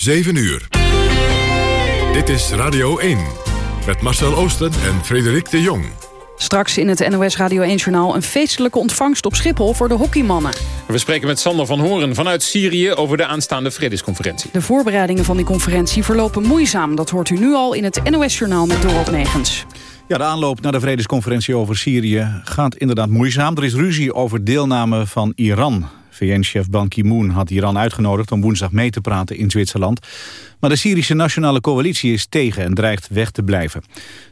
7 uur. Dit is Radio 1 met Marcel Oosten en Frederik de Jong. Straks in het NOS Radio 1-journaal een feestelijke ontvangst op Schiphol voor de hockeymannen. We spreken met Sander van Horen vanuit Syrië over de aanstaande vredesconferentie. De voorbereidingen van die conferentie verlopen moeizaam. Dat hoort u nu al in het NOS-journaal met Dorot Negens. Ja, de aanloop naar de vredesconferentie over Syrië gaat inderdaad moeizaam. Er is ruzie over deelname van Iran. VN-chef Ban Ki-moon had Iran uitgenodigd om woensdag mee te praten in Zwitserland. Maar de Syrische Nationale Coalitie is tegen en dreigt weg te blijven.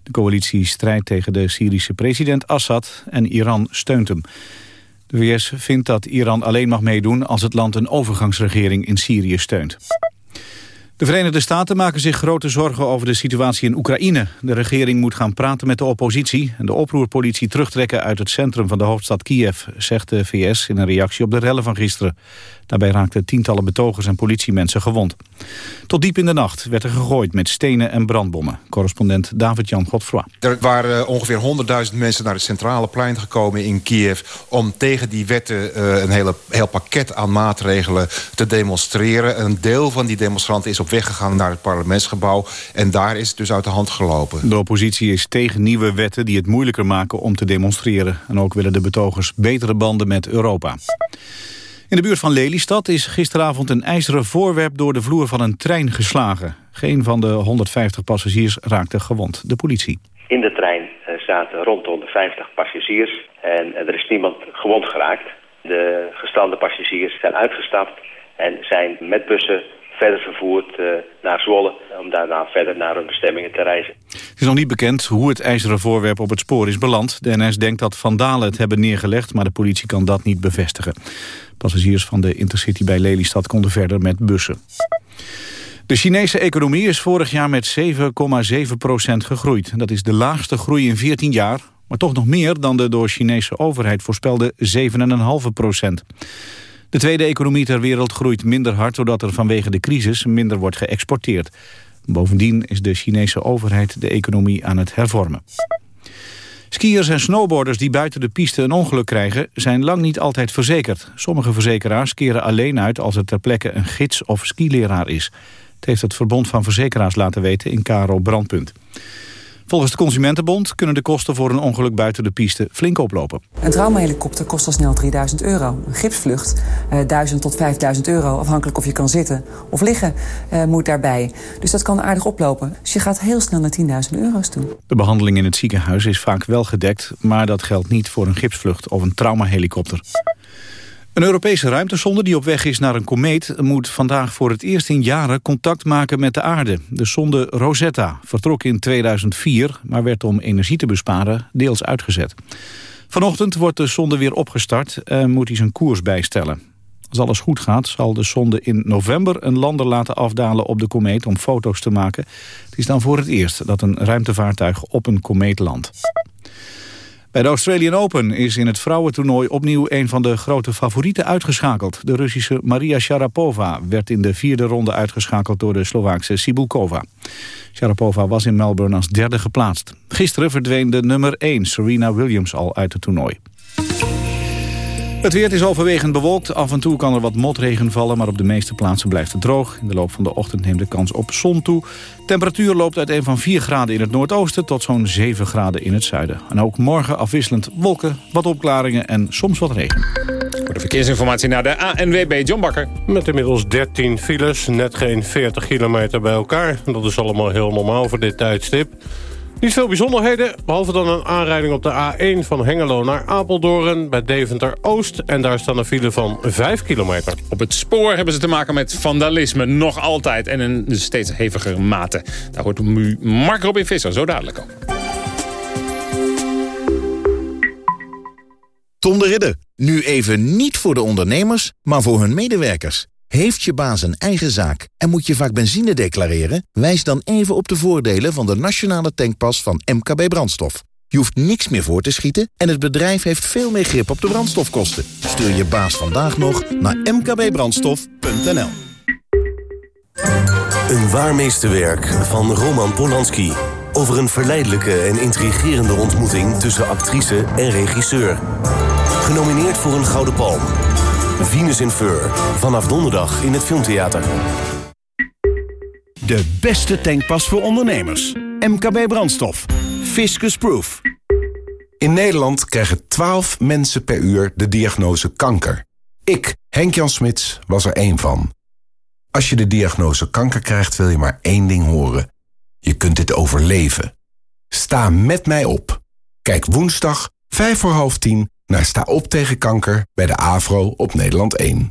De coalitie strijdt tegen de Syrische president Assad en Iran steunt hem. De VS vindt dat Iran alleen mag meedoen als het land een overgangsregering in Syrië steunt. De Verenigde Staten maken zich grote zorgen over de situatie in Oekraïne. De regering moet gaan praten met de oppositie... en de oproerpolitie terugtrekken uit het centrum van de hoofdstad Kiev... zegt de VS in een reactie op de rellen van gisteren. Daarbij raakten tientallen betogers en politiemensen gewond. Tot diep in de nacht werd er gegooid met stenen en brandbommen. Correspondent David-Jan Godfroy. Er waren eh, ongeveer 100.000 mensen naar het centrale plein gekomen in Kiev... om tegen die wetten uh, een hele, heel pakket aan maatregelen te demonstreren. Een deel van die demonstranten is op weg gegaan naar het parlementsgebouw... en daar is het dus uit de hand gelopen. De oppositie is tegen nieuwe wetten die het moeilijker maken om te demonstreren. En ook willen de betogers betere banden met Europa. In de buurt van Lelystad is gisteravond een ijzeren voorwerp door de vloer van een trein geslagen. Geen van de 150 passagiers raakte gewond. De politie. In de trein eh, zaten rond de 150 passagiers en er is niemand gewond geraakt. De gestrande passagiers zijn uitgestapt en zijn met bussen verder vervoerd uh, naar Zwolle... om daarna verder naar hun bestemmingen te reizen. Het is nog niet bekend hoe het ijzeren voorwerp op het spoor is beland. De NS denkt dat vandalen het hebben neergelegd... maar de politie kan dat niet bevestigen. Passagiers van de Intercity bij Lelystad konden verder met bussen. De Chinese economie is vorig jaar met 7,7% gegroeid. Dat is de laagste groei in 14 jaar, maar toch nog meer dan de door Chinese overheid voorspelde 7,5 procent. De tweede economie ter wereld groeit minder hard... doordat er vanwege de crisis minder wordt geëxporteerd. Bovendien is de Chinese overheid de economie aan het hervormen. Skiers en snowboarders die buiten de piste een ongeluk krijgen... zijn lang niet altijd verzekerd. Sommige verzekeraars keren alleen uit als er ter plekke een gids of skileraar is. Het heeft het Verbond van Verzekeraars laten weten in Karo Brandpunt. Volgens de Consumentenbond kunnen de kosten voor een ongeluk buiten de piste flink oplopen. Een traumahelikopter kost al snel 3000 euro. Een gipsvlucht eh, 1000 tot 5000 euro, afhankelijk of je kan zitten of liggen, eh, moet daarbij. Dus dat kan aardig oplopen. Dus je gaat heel snel naar 10.000 euro's toe. De behandeling in het ziekenhuis is vaak wel gedekt, maar dat geldt niet voor een gipsvlucht of een traumahelikopter. Een Europese ruimtesonde die op weg is naar een komeet... moet vandaag voor het eerst in jaren contact maken met de aarde. De sonde Rosetta vertrok in 2004, maar werd om energie te besparen deels uitgezet. Vanochtend wordt de sonde weer opgestart en moet hij zijn koers bijstellen. Als alles goed gaat zal de sonde in november een lander laten afdalen op de komeet... om foto's te maken. Het is dan voor het eerst dat een ruimtevaartuig op een komeet landt. Bij de Australian Open is in het vrouwentoernooi opnieuw een van de grote favorieten uitgeschakeld. De Russische Maria Sharapova werd in de vierde ronde uitgeschakeld door de Slovaakse Sibulkova. Sharapova was in Melbourne als derde geplaatst. Gisteren verdween de nummer 1 Serena Williams al uit het toernooi. Het weer is overwegend bewolkt. Af en toe kan er wat motregen vallen, maar op de meeste plaatsen blijft het droog. In de loop van de ochtend neemt de kans op zon toe. Temperatuur loopt uiteen van 4 graden in het noordoosten tot zo'n 7 graden in het zuiden. En ook morgen afwisselend wolken, wat opklaringen en soms wat regen. Voor de verkeersinformatie naar de ANWB John Bakker. Met inmiddels 13 files, net geen 40 kilometer bij elkaar. Dat is allemaal heel normaal voor dit tijdstip. Niet veel bijzonderheden, behalve dan een aanrijding op de A1 van Hengelo naar Apeldoorn bij Deventer Oost. En daar staan een file van 5 kilometer. Op het spoor hebben ze te maken met vandalisme, nog altijd. En in steeds hevigere mate. Daar hoort Mark Robin Visser zo dadelijk op. Tom de Ridder. Nu even niet voor de ondernemers, maar voor hun medewerkers. Heeft je baas een eigen zaak en moet je vaak benzine declareren? Wijs dan even op de voordelen van de nationale tankpas van MKB Brandstof. Je hoeft niks meer voor te schieten en het bedrijf heeft veel meer grip op de brandstofkosten. Stuur je baas vandaag nog naar mkbbrandstof.nl Een waar meesterwerk van Roman Polanski. Over een verleidelijke en intrigerende ontmoeting tussen actrice en regisseur. Genomineerd voor een Gouden Palm. Venus in Fur. Vanaf donderdag in het Filmtheater. De beste tankpas voor ondernemers. MKB Brandstof. Fiscus Proof. In Nederland krijgen 12 mensen per uur de diagnose kanker. Ik, Henk-Jan Smits, was er één van. Als je de diagnose kanker krijgt, wil je maar één ding horen. Je kunt dit overleven. Sta met mij op. Kijk woensdag, 5 voor half 10, naar Sta op tegen kanker bij de AVRO op Nederland 1.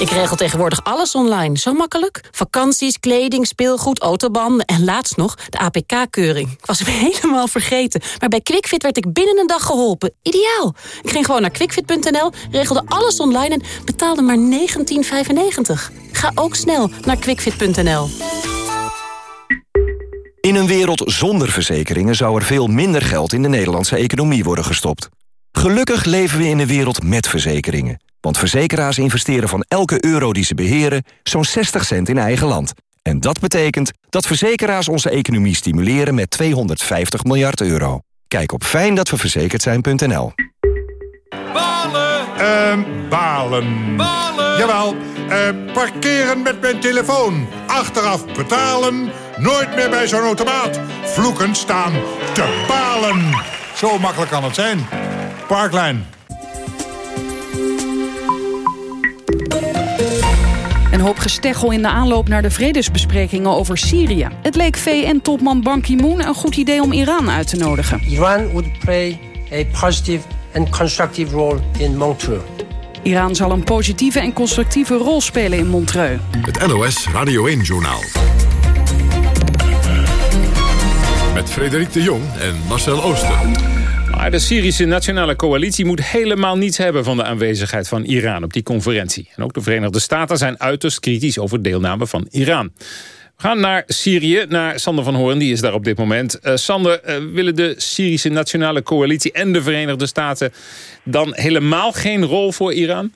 Ik regel tegenwoordig alles online. Zo makkelijk. Vakanties, kleding, speelgoed, autobanden en laatst nog de APK-keuring. Ik was hem helemaal vergeten. Maar bij QuickFit werd ik binnen een dag geholpen. Ideaal. Ik ging gewoon naar quickfit.nl, regelde alles online en betaalde maar 19,95. Ga ook snel naar quickfit.nl. In een wereld zonder verzekeringen zou er veel minder geld in de Nederlandse economie worden gestopt. Gelukkig leven we in een wereld met verzekeringen. Want verzekeraars investeren van elke euro die ze beheren... zo'n 60 cent in eigen land. En dat betekent dat verzekeraars onze economie stimuleren met 250 miljard euro. Kijk op fijndatweverzekerdzijn.nl Balen! Ehm, balen. Balen! Jawel, uh, parkeren met mijn telefoon. Achteraf betalen. Nooit meer bij zo'n automaat. Vloeken staan te balen. Zo makkelijk kan het zijn. Parklijn. Een hoop gesteggel in de aanloop naar de vredesbesprekingen over Syrië. Het leek VN-topman Ban Ki-moon een goed idee om Iran uit te nodigen. Iran would play a positive and constructive role in Montreux. Iran zal een positieve en constructieve rol spelen in Montreux. Het NOS Radio 1-journaal. Met Frederik de Jong en Marcel Ooster. De Syrische Nationale Coalitie moet helemaal niets hebben... van de aanwezigheid van Iran op die conferentie. En ook de Verenigde Staten zijn uiterst kritisch... over deelname van Iran. We gaan naar Syrië, naar Sander van Hoorn, die is daar op dit moment. Uh, Sander, uh, willen de Syrische Nationale Coalitie en de Verenigde Staten... dan helemaal geen rol voor Iran?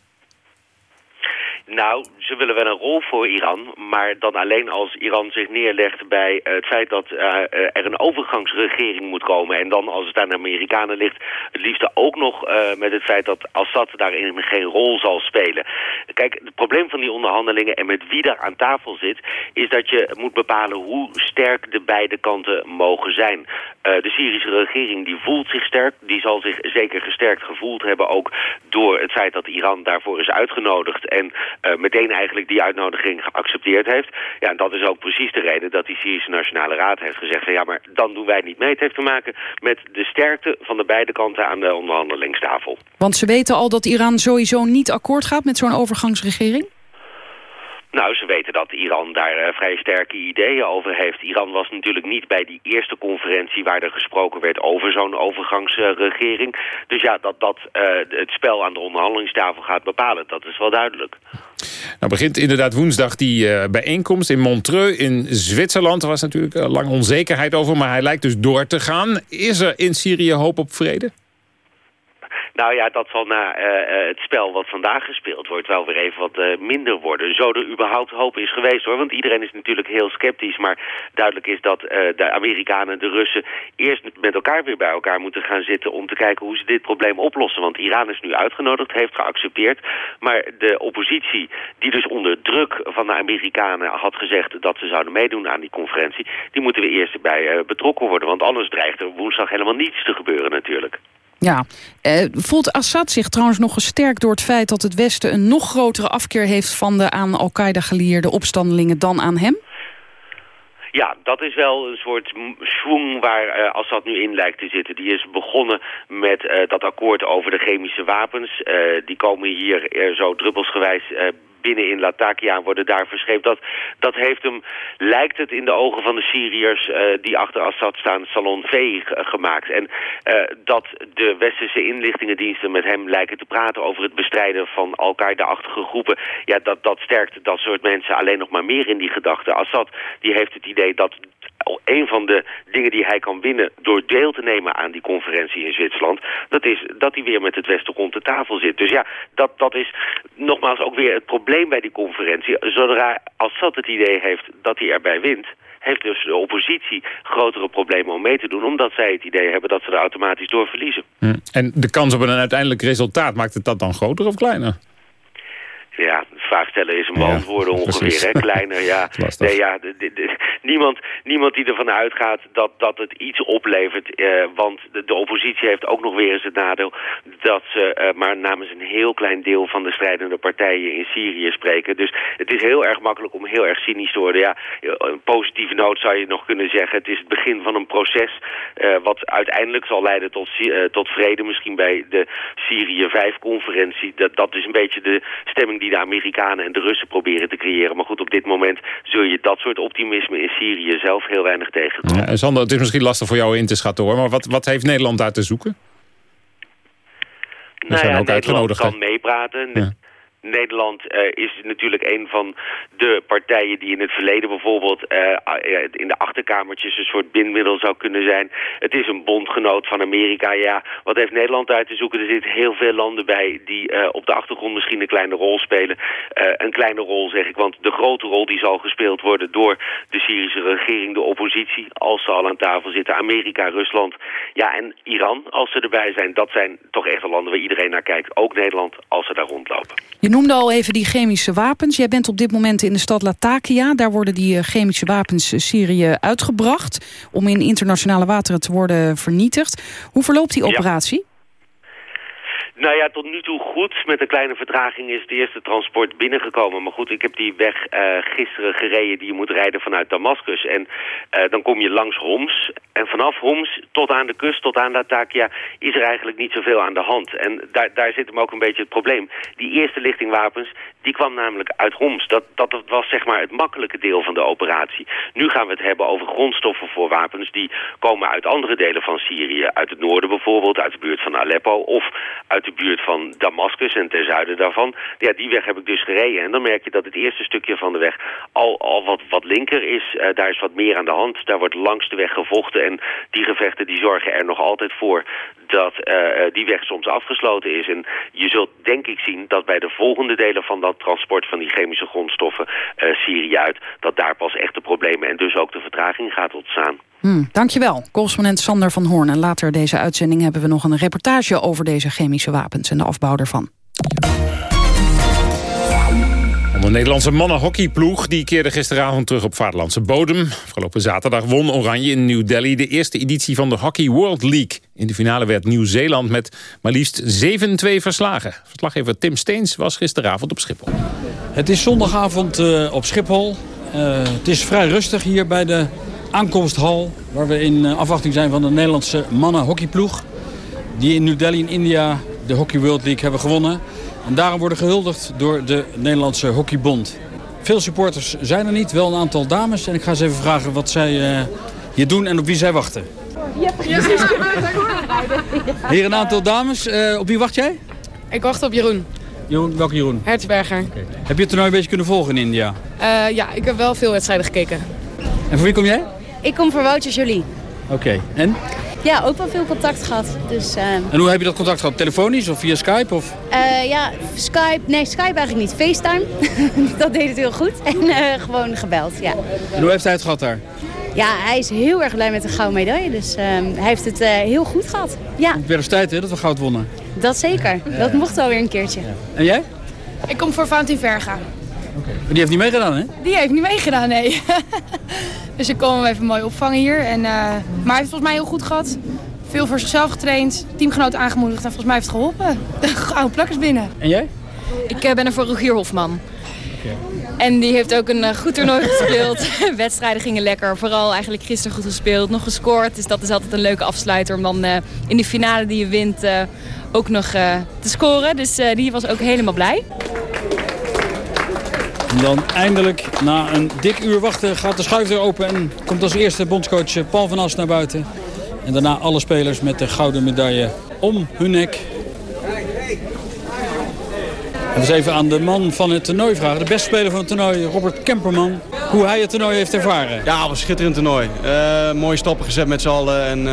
Nou, ze willen wel een rol voor Iran, maar dan alleen als Iran zich neerlegt bij het feit dat uh, er een overgangsregering moet komen. En dan als het aan de Amerikanen ligt, het liefst ook nog met het feit dat Assad daarin geen rol zal spelen. Kijk, het probleem van die onderhandelingen en met wie daar aan tafel zit, is dat je moet bepalen hoe sterk de beide kanten mogen zijn. de Syrische regering die voelt zich sterk, die zal zich zeker gesterkt gevoeld hebben ook door het feit dat Iran daarvoor is uitgenodigd en meteen eigenlijk die uitnodiging geaccepteerd heeft. Ja, en dat is ook precies de reden dat die Syrische Nationale Raad heeft gezegd... Van, ja, maar dan doen wij niet mee. Het heeft te maken met de sterkte van de beide kanten aan de onderhandelingstafel. Want ze weten al dat Iran sowieso niet akkoord gaat met zo'n overgangsregering? Nou, ze weten dat Iran daar uh, vrij sterke ideeën over heeft. Iran was natuurlijk niet bij die eerste conferentie waar er gesproken werd over zo'n overgangsregering. Dus ja, dat dat uh, het spel aan de onderhandelingstafel gaat bepalen, dat is wel duidelijk. Nou begint inderdaad woensdag die bijeenkomst in Montreux in Zwitserland. Er was natuurlijk lang onzekerheid over, maar hij lijkt dus door te gaan. Is er in Syrië hoop op vrede? Nou ja, dat zal na uh, het spel wat vandaag gespeeld wordt wel weer even wat uh, minder worden. Zo er überhaupt hoop is geweest hoor. Want iedereen is natuurlijk heel sceptisch. Maar duidelijk is dat de Amerikanen en de Russen eerst met elkaar weer bij elkaar moeten gaan zitten... om te kijken hoe ze dit probleem oplossen. Want Iran is nu uitgenodigd, heeft geaccepteerd. Maar de oppositie, die dus onder druk van de Amerikanen had gezegd... dat ze zouden meedoen aan die conferentie... die moeten we eerst bij betrokken worden. Want anders dreigt er woensdag helemaal niets te gebeuren natuurlijk. Ja, eh, voelt Assad zich trouwens nog gesterkt door het feit dat het Westen een nog grotere afkeer heeft van de aan Al-Qaeda gelieerde opstandelingen dan aan hem? Ja, dat is wel een soort schwung waar uh, Assad nu in lijkt te zitten. Die is begonnen met uh, dat akkoord over de chemische wapens. Uh, die komen hier zo druppelsgewijs binnen in Latakia worden daar verscheept. Dat, dat heeft hem, lijkt het in de ogen van de Syriërs uh, die achter Assad staan, salonveeg uh, gemaakt. En uh, dat de westerse inlichtingendiensten met hem lijken te praten over het bestrijden van Al-Qaeda-achtige groepen. Ja, dat, dat sterkt dat soort mensen alleen nog maar meer in die gedachten. Assad die heeft het idee dat een van de dingen die hij kan winnen door deel te nemen aan die conferentie in Zwitserland, dat is dat hij weer met het Westen rond de tafel zit. Dus ja, dat, dat is nogmaals ook weer het probleem bij die conferentie. Zodra Assad het idee heeft dat hij erbij wint, heeft dus de oppositie grotere problemen om mee te doen... omdat zij het idee hebben dat ze er automatisch door verliezen. Hm. En de kans op een uiteindelijk resultaat, maakt het dat dan groter of kleiner? Ja, vraag stellen is een beantwoorden ongeveer, hè? Kleiner, ja. Nee, ja, niemand, niemand die ervan uitgaat dat, dat het iets oplevert. Eh, want de, de, oppositie heeft ook nog weer eens het nadeel... dat ze eh, maar namens een heel klein deel van de strijdende partijen in Syrië spreken. Dus het is heel erg makkelijk om heel erg cynisch te worden. Ja, een positieve noot zou je nog kunnen zeggen. Het is het begin van een proces... Uh, wat uiteindelijk zal leiden tot, uh, tot vrede. Misschien bij de Syrië 5-conferentie. Dat, dat is een beetje de stemming die de Amerikanen en de Russen proberen te creëren. Maar goed, op dit moment zul je dat soort optimisme in Syrië zelf heel weinig tegenkomen. Ja, Sander, het is misschien lastig voor jou in te schatten hoor. Maar wat, wat heeft Nederland daar te zoeken? We nou ja, ook Nederland kan meepraten. Ja. Nederland uh, is natuurlijk een van de partijen die in het verleden bijvoorbeeld uh, in de achterkamertjes een soort bindmiddel zou kunnen zijn. Het is een bondgenoot van Amerika. Ja, wat heeft Nederland uit te zoeken? Er zitten heel veel landen bij die op de achtergrond misschien een kleine rol spelen. een kleine rol zeg ik, want de grote rol die zal gespeeld worden door de Syrische regering, de oppositie, als ze al aan tafel zitten. Amerika, Rusland, ja en Iran, als ze erbij zijn. Dat zijn toch echt de landen waar iedereen naar kijkt. Ook Nederland, als ze daar rondlopen noemde al even die chemische wapens. Jij bent op dit moment in de stad Latakia. Daar worden die eh, chemische wapens eh, Syrië uitgebracht... om in internationale wateren te worden vernietigd. Hoe verloopt die operatie? Nou ja, tot nu toe goed. Met een kleine vertraging is het eerste transport binnengekomen. Maar goed, ik heb die weg uh, gisteren gereden die je moet rijden vanuit Damascus. En uh, dan kom je langs Homs. En vanaf Homs tot aan de kust, tot aan Latakia, is er eigenlijk niet zoveel aan de hand. En daar, daar zit hem ook een beetje het probleem. Die eerste lichtingwapens, die kwam namelijk uit Homs. Dat, dat was zeg maar het makkelijke deel van de operatie. Nu gaan we het hebben over grondstoffen voor wapens... die komen uit andere delen van Syrië. Uit het noorden bijvoorbeeld, uit de buurt van Aleppo... of uit de buurt van Damascus en ten zuiden daarvan. Ja, die weg heb ik dus gereden. En dan merk je dat het eerste stukje van de weg al, al wat, wat linker is. Uh, daar is wat meer aan de hand. Daar wordt langs de weg gevochten. En die gevechten die zorgen er nog altijd voor dat uh, die weg soms afgesloten is. En je zult denk ik zien dat bij de volgende delen van dat transport van die chemische grondstoffen uh, Syrië uit... dat daar pas echt de problemen en dus ook de vertraging gaat ontstaan. Hmm, dankjewel, correspondent Sander van Hoorn. En later deze uitzending hebben we nog een reportage over deze chemische wapens en de afbouw ervan. De Nederlandse mannenhockeyploeg die keerde gisteravond terug op vaderlandse bodem. Afgelopen zaterdag won Oranje in New Delhi de eerste editie van de Hockey World League. In de finale werd Nieuw-Zeeland met maar liefst 7-2 verslagen. Verslaggever Tim Steens was gisteravond op Schiphol. Het is zondagavond uh, op Schiphol. Uh, het is vrij rustig hier bij de aankomsthal... waar we in uh, afwachting zijn van de Nederlandse mannenhockeyploeg... die in New Delhi in India de Hockey World League hebben gewonnen... En daarom worden gehuldigd door de Nederlandse Hockeybond. Veel supporters zijn er niet, wel een aantal dames. En ik ga ze even vragen wat zij uh, hier doen en op wie zij wachten. Ja, precies. Hier een aantal dames. Uh, op wie wacht jij? Ik wacht op Jeroen. Jeroen welke Jeroen? Hertzberger. Okay. Heb je het toernooi een beetje kunnen volgen in India? Uh, ja, ik heb wel veel wedstrijden gekeken. En voor wie kom jij? Ik kom voor Woutje Jolie. Oké, okay. en? Ja, ook wel veel contact gehad. Dus, uh... En hoe heb je dat contact gehad? Telefonisch of via Skype? Of? Uh, ja, Skype. Nee, Skype eigenlijk niet. FaceTime. dat deed het heel goed. En uh, gewoon gebeld, ja. En hoe heeft hij het gehad daar? Ja, hij is heel erg blij met de gouden medaille. Dus ehm, hij heeft het heel goed gehad. Ja. Het werd tijd hè, dat we goud wonnen. Dat zeker. Ja. Dat mocht alweer een keerthij. Ja. En jij? Ik kom voor Fountain Verga. Okay. Maar die heeft niet meegedaan, hè? Die heeft niet meegedaan, nee. dus ik kom hem even mooi opvangen hier. En, maar hij heeft het volgens mij heel goed gehad. Veel voor zichzelf getraind, teamgenoten aangemoedigd en volgens mij heeft het geholpen. Gouden plakkers binnen. En jij? Ik uh, ben er voor Rogier Hofman. Okay. En die heeft ook een uh, goed toernooi gespeeld. Wedstrijden gingen lekker. Vooral eigenlijk gisteren goed gespeeld. Nog gescoord. Dus dat is altijd een leuke afsluiter. Om dan uh, in de finale die je wint ook nog te scoren. Dus die was ook helemaal blij. En dan eindelijk, na een dik uur wachten, gaat de schuifdeur open... en komt als eerste bondscoach Paul van As naar buiten. En daarna alle spelers met de gouden medaille om hun nek. We even aan de man van het toernooi vragen. De beste speler van het toernooi, Robert Kemperman. Hoe hij het toernooi heeft ervaren. Ja, was een schitterend toernooi. Uh, mooie stappen gezet met z'n allen. En uh,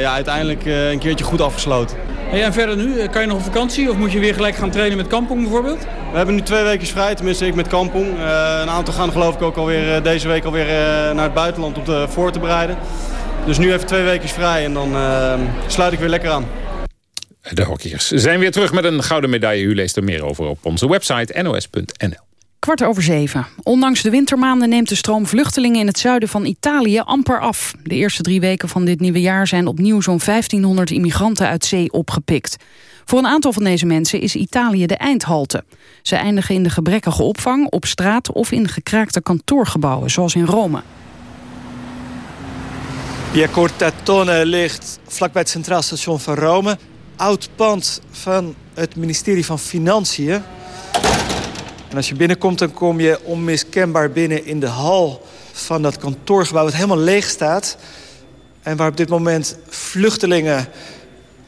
ja, uiteindelijk een keertje goed afgesloten. Hey, en verder nu? Kan je nog op vakantie? Of moet je weer gelijk gaan trainen met Kampong bijvoorbeeld? We hebben nu twee weken vrij. Tenminste, ik met Kampong. een aantal gaan geloof ik ook alweer deze week alweer naar het buitenland om te, voor te bereiden. Dus nu even twee weken vrij en dan uh, sluit ik weer lekker aan. de hockeyers zijn weer terug met een gouden medaille. U leest er meer over op onze website nos.nl. Kwart over zeven. Ondanks de wintermaanden neemt de stroom vluchtelingen in het zuiden van Italië amper af. De eerste drie weken van dit nieuwe jaar zijn opnieuw zo'n 1500 immigranten uit zee opgepikt. Voor een aantal van deze mensen is Italië de eindhalte. Ze eindigen in de gebrekkige opvang, op straat of in gekraakte kantoorgebouwen, zoals in Rome. Via Cortatone ligt vlakbij het Centraal Station van Rome. Oud pand van het ministerie van Financiën. En als je binnenkomt, dan kom je onmiskenbaar binnen in de hal van dat kantoorgebouw... wat helemaal leeg staat. En waar op dit moment vluchtelingen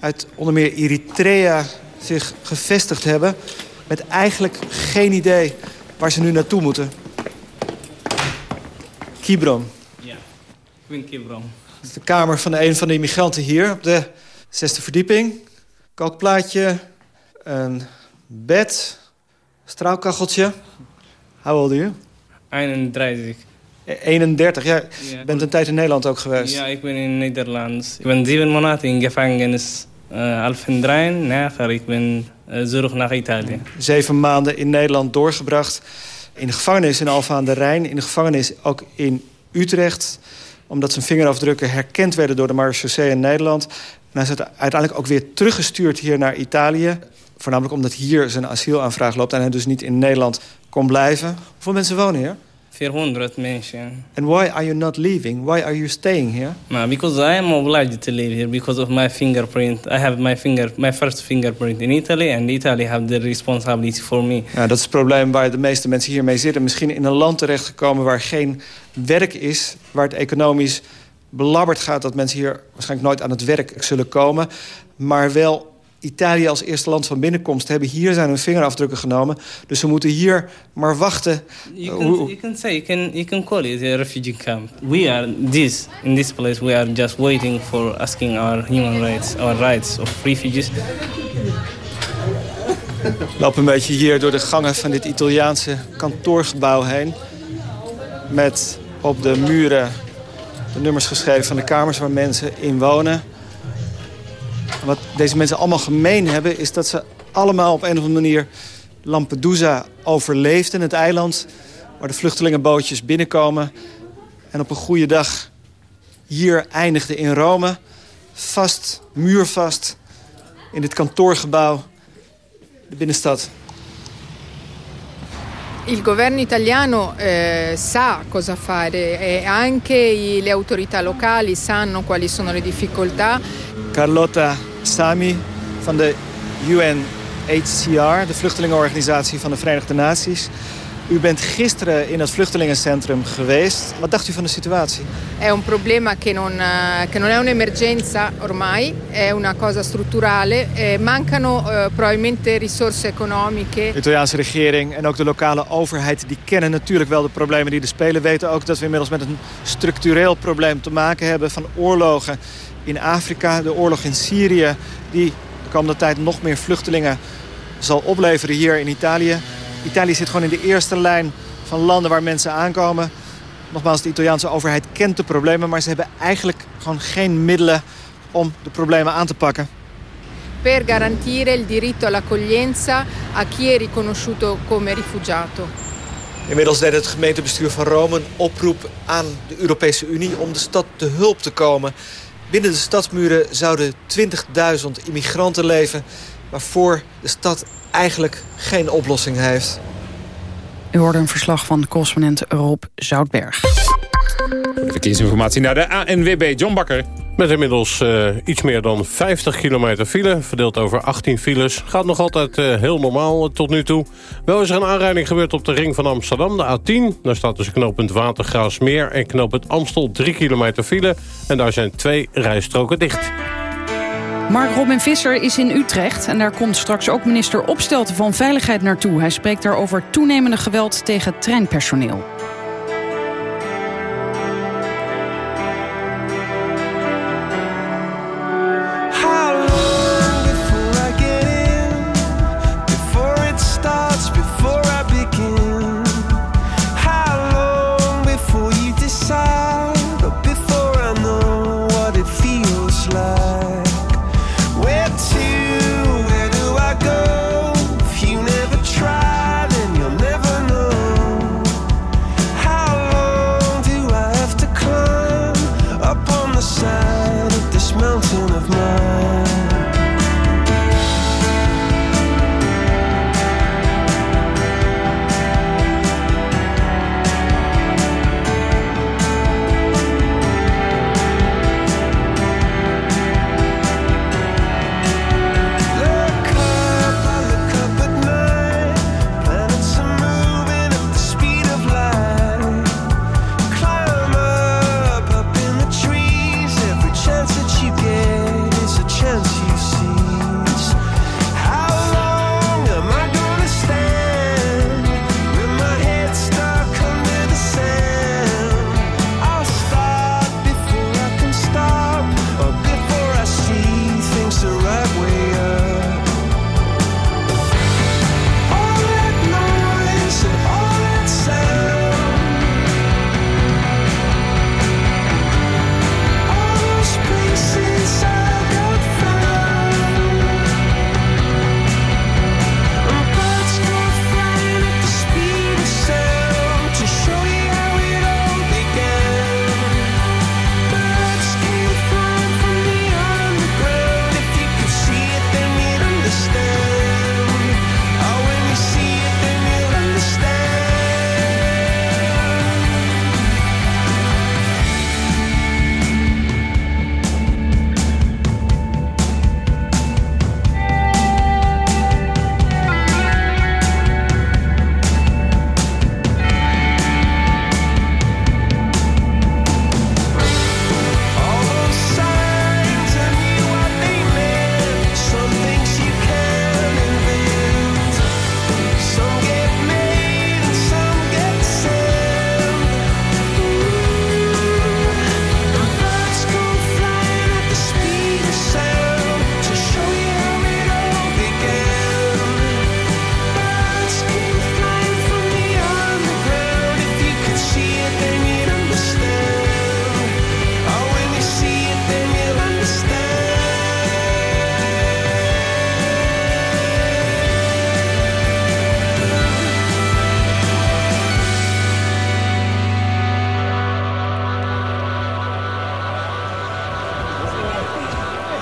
uit onder meer Eritrea zich gevestigd hebben... met eigenlijk geen idee waar ze nu naartoe moeten. Kibron. Ja, ik ben Kibron. Dat is de kamer van een van de immigranten hier op de zesde verdieping. Kookplaatje, een bed, straalkacheltje. How old are you? 31. 31, ja. Je bent een tijd in Nederland ook geweest. Ja, ik ben in Nederland. Ik ben zeven maanden in gevangenis. Uh, Alphendrein, nager. Ik ben uh, terug naar Italië. Zeven maanden in Nederland doorgebracht. In de gevangenis in Alfa aan de Rijn. In de gevangenis ook in Utrecht. Omdat zijn vingerafdrukken herkend werden door de marechaussee in Nederland. En hij is uiteindelijk ook weer teruggestuurd hier naar Italië. Voornamelijk omdat hier zijn asielaanvraag loopt... en hij dus niet in Nederland kon blijven. Hoeveel mensen wonen hier? 400 mensen. And why are you not leaving? Why are you staying here? No, because I am obliged to live here because of my fingerprint. I have my finger, my first fingerprint in Italy, and Italy have the responsibility for me. Ja, dat is het probleem waar de meeste mensen hiermee zitten. Misschien in een land terechtgekomen waar geen werk is, waar het economisch belabberd gaat dat mensen hier waarschijnlijk nooit aan het werk zullen komen. Maar wel Italië als eerste land van binnenkomst hebben hier zijn hun vingerafdrukken genomen. Dus ze moeten hier maar wachten. You can, you can say, you can, you can call it a refugee camp. We are this, in this place, we are just waiting for asking our human rights, our rights of refugees. Loop een beetje hier door de gangen van dit Italiaanse kantoorgebouw heen. Met op de muren de nummers geschreven van de kamers waar mensen in wonen. Wat deze mensen allemaal gemeen hebben... is dat ze allemaal op een of andere manier Lampedusa overleefden. Het eiland waar de vluchtelingenbootjes binnenkomen. En op een goede dag hier eindigden in Rome. Vast, muurvast, in dit kantoorgebouw, de binnenstad. Il governo italiano eh, sa cosa fare e anche le autorità locali sanno quali sono le difficoltà. Carlotta Sami van de UNHCR, de vluchtelingenorganisatie van de Verenigde Naties. U bent gisteren in het vluchtelingencentrum geweest. Wat dacht u van de situatie? È un problema che non, eh, che non è un'emergenza ormai, è una cosa strutturale. Eh, mancano eh, probabilmente risorse economiche. De Italiaanse regering en ook de lokale overheid die kennen natuurlijk wel de problemen die er spelen. Weten ook dat we inmiddels met een structureel probleem te maken hebben van oorlogen in Afrika. De oorlog in Syrië die de komende tijd nog meer vluchtelingen zal opleveren hier in Italië. Italië zit gewoon in de eerste lijn van landen waar mensen aankomen. Nogmaals, de Italiaanse overheid kent de problemen... maar ze hebben eigenlijk gewoon geen middelen om de problemen aan te pakken. Per garantire il diritto all'accoglienza a chi è riconosciuto come rifugiato. Inmiddels deed het gemeentebestuur van Rome een oproep aan de Europese Unie... om de stad te hulp te komen. Binnen de stadsmuren zouden 20.000 immigranten leven... waarvoor de stad eigenlijk geen oplossing heeft. U hoorde een verslag van correspondent Rob Zoutberg. Verkeersinformatie naar de ANWB, John Bakker. Met inmiddels uh, iets meer dan 50 kilometer file, verdeeld over 18 files. Gaat nog altijd uh, heel normaal uh, tot nu toe. Wel is er een aanrijding gebeurd op de ring van Amsterdam, de A10. Daar staat tussen knooppunt Watergraafsmeer en knooppunt Amstel 3 kilometer file. En daar zijn twee rijstroken dicht. Mark Robin Visser is in Utrecht en daar komt straks ook minister Opstelten van Veiligheid naartoe. Hij spreekt daar over toenemende geweld tegen treinpersoneel.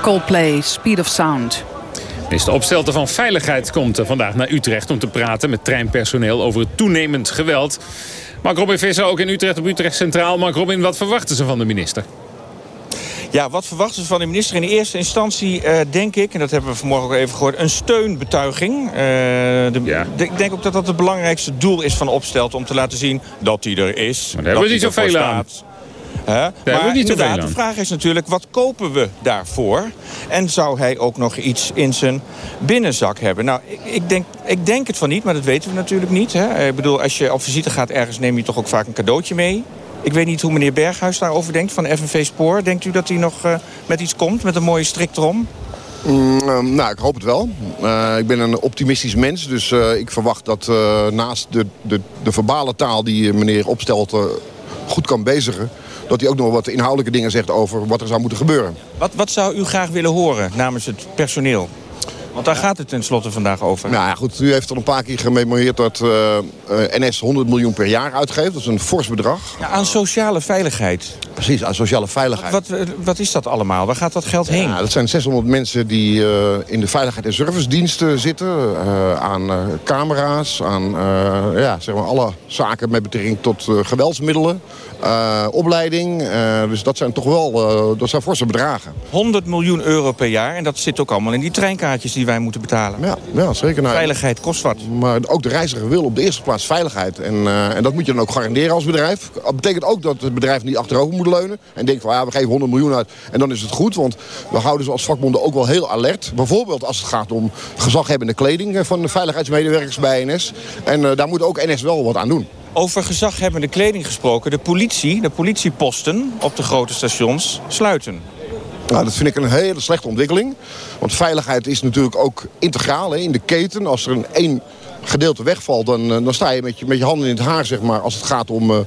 Coldplay, Speed of Sound. Minister Opstelten van Veiligheid komt vandaag naar Utrecht... om te praten met treinpersoneel over het toenemend geweld. Mark Robin Visser ook in Utrecht op Utrecht Centraal. Mark Robin, wat verwachten ze van de minister? Ja, wat verwachten ze van de minister? In de eerste instantie uh, denk ik, en dat hebben we vanmorgen ook even gehoord... een steunbetuiging. Uh, de, de, ik denk ook dat dat het belangrijkste doel is van Opstelten... om te laten zien dat hij er is. Maar daar hebben we niet zoveel aan. Maar inderdaad, de vraag is natuurlijk, wat kopen we daarvoor? En zou hij ook nog iets in zijn binnenzak hebben? Nou, ik, ik, denk, ik denk het van niet, maar dat weten we natuurlijk niet. Hè? Ik bedoel, als je op visite gaat ergens, neem je toch ook vaak een cadeautje mee. Ik weet niet hoe meneer Berghuis daarover denkt van FNV Spoor. Denkt u dat hij nog uh, met iets komt, met een mooie strik erom? Mm, uh, nou, ik hoop het wel. Uh, ik ben een optimistisch mens, dus ik verwacht dat naast de, de, de verbale taal die meneer opstelt goed kan bezigen dat hij ook nog wat inhoudelijke dingen zegt over wat er zou moeten gebeuren. Wat, wat zou u graag willen horen namens het personeel? Want daar gaat het tenslotte vandaag over. Nou ja, goed, u heeft al een paar keer gememoreerd dat uh, uh, NS 100 miljoen per jaar uitgeeft. Dat is een fors bedrag. Ja, aan sociale veiligheid. Precies, aan sociale veiligheid. Wat, wat, wat is dat allemaal? Waar gaat dat geld heen? Ja, dat zijn 600 mensen die uh, in de veiligheid- en servicediensten zitten. aan camera's, aan ja, zeg maar alle zaken met betrekking tot geweldsmiddelen. opleiding. dus dat zijn toch wel dat zijn forse bedragen. 100 miljoen euro per jaar. En dat zit ook allemaal in die treinkaartjes die wij moeten betalen. Ja, ja zeker. Nou, veiligheid kost wat. Maar ook de reiziger wil op de eerste plaats veiligheid. En, uh, en dat moet je dan ook garanderen als bedrijf. Dat betekent ook dat het bedrijf niet achterover moet leunen. En denkt van ja, we geven 100 miljoen uit en dan is het goed. Want we houden ze als vakbonden ook wel heel alert. Bijvoorbeeld als het gaat om gezaghebbende kleding eh, van de veiligheidsmedewerkers bij NS. En uh, daar moet ook NS wel wat aan doen. Over gezaghebbende kleding gesproken. De politie, de politieposten op de grote stations sluiten. Nou, dat vind ik een hele slechte ontwikkeling. Want veiligheid is natuurlijk ook integraal hè, in de keten. Als er een één gedeelte wegvalt, dan, dan sta je met, je met je handen in het haar zeg maar, als het gaat om uh,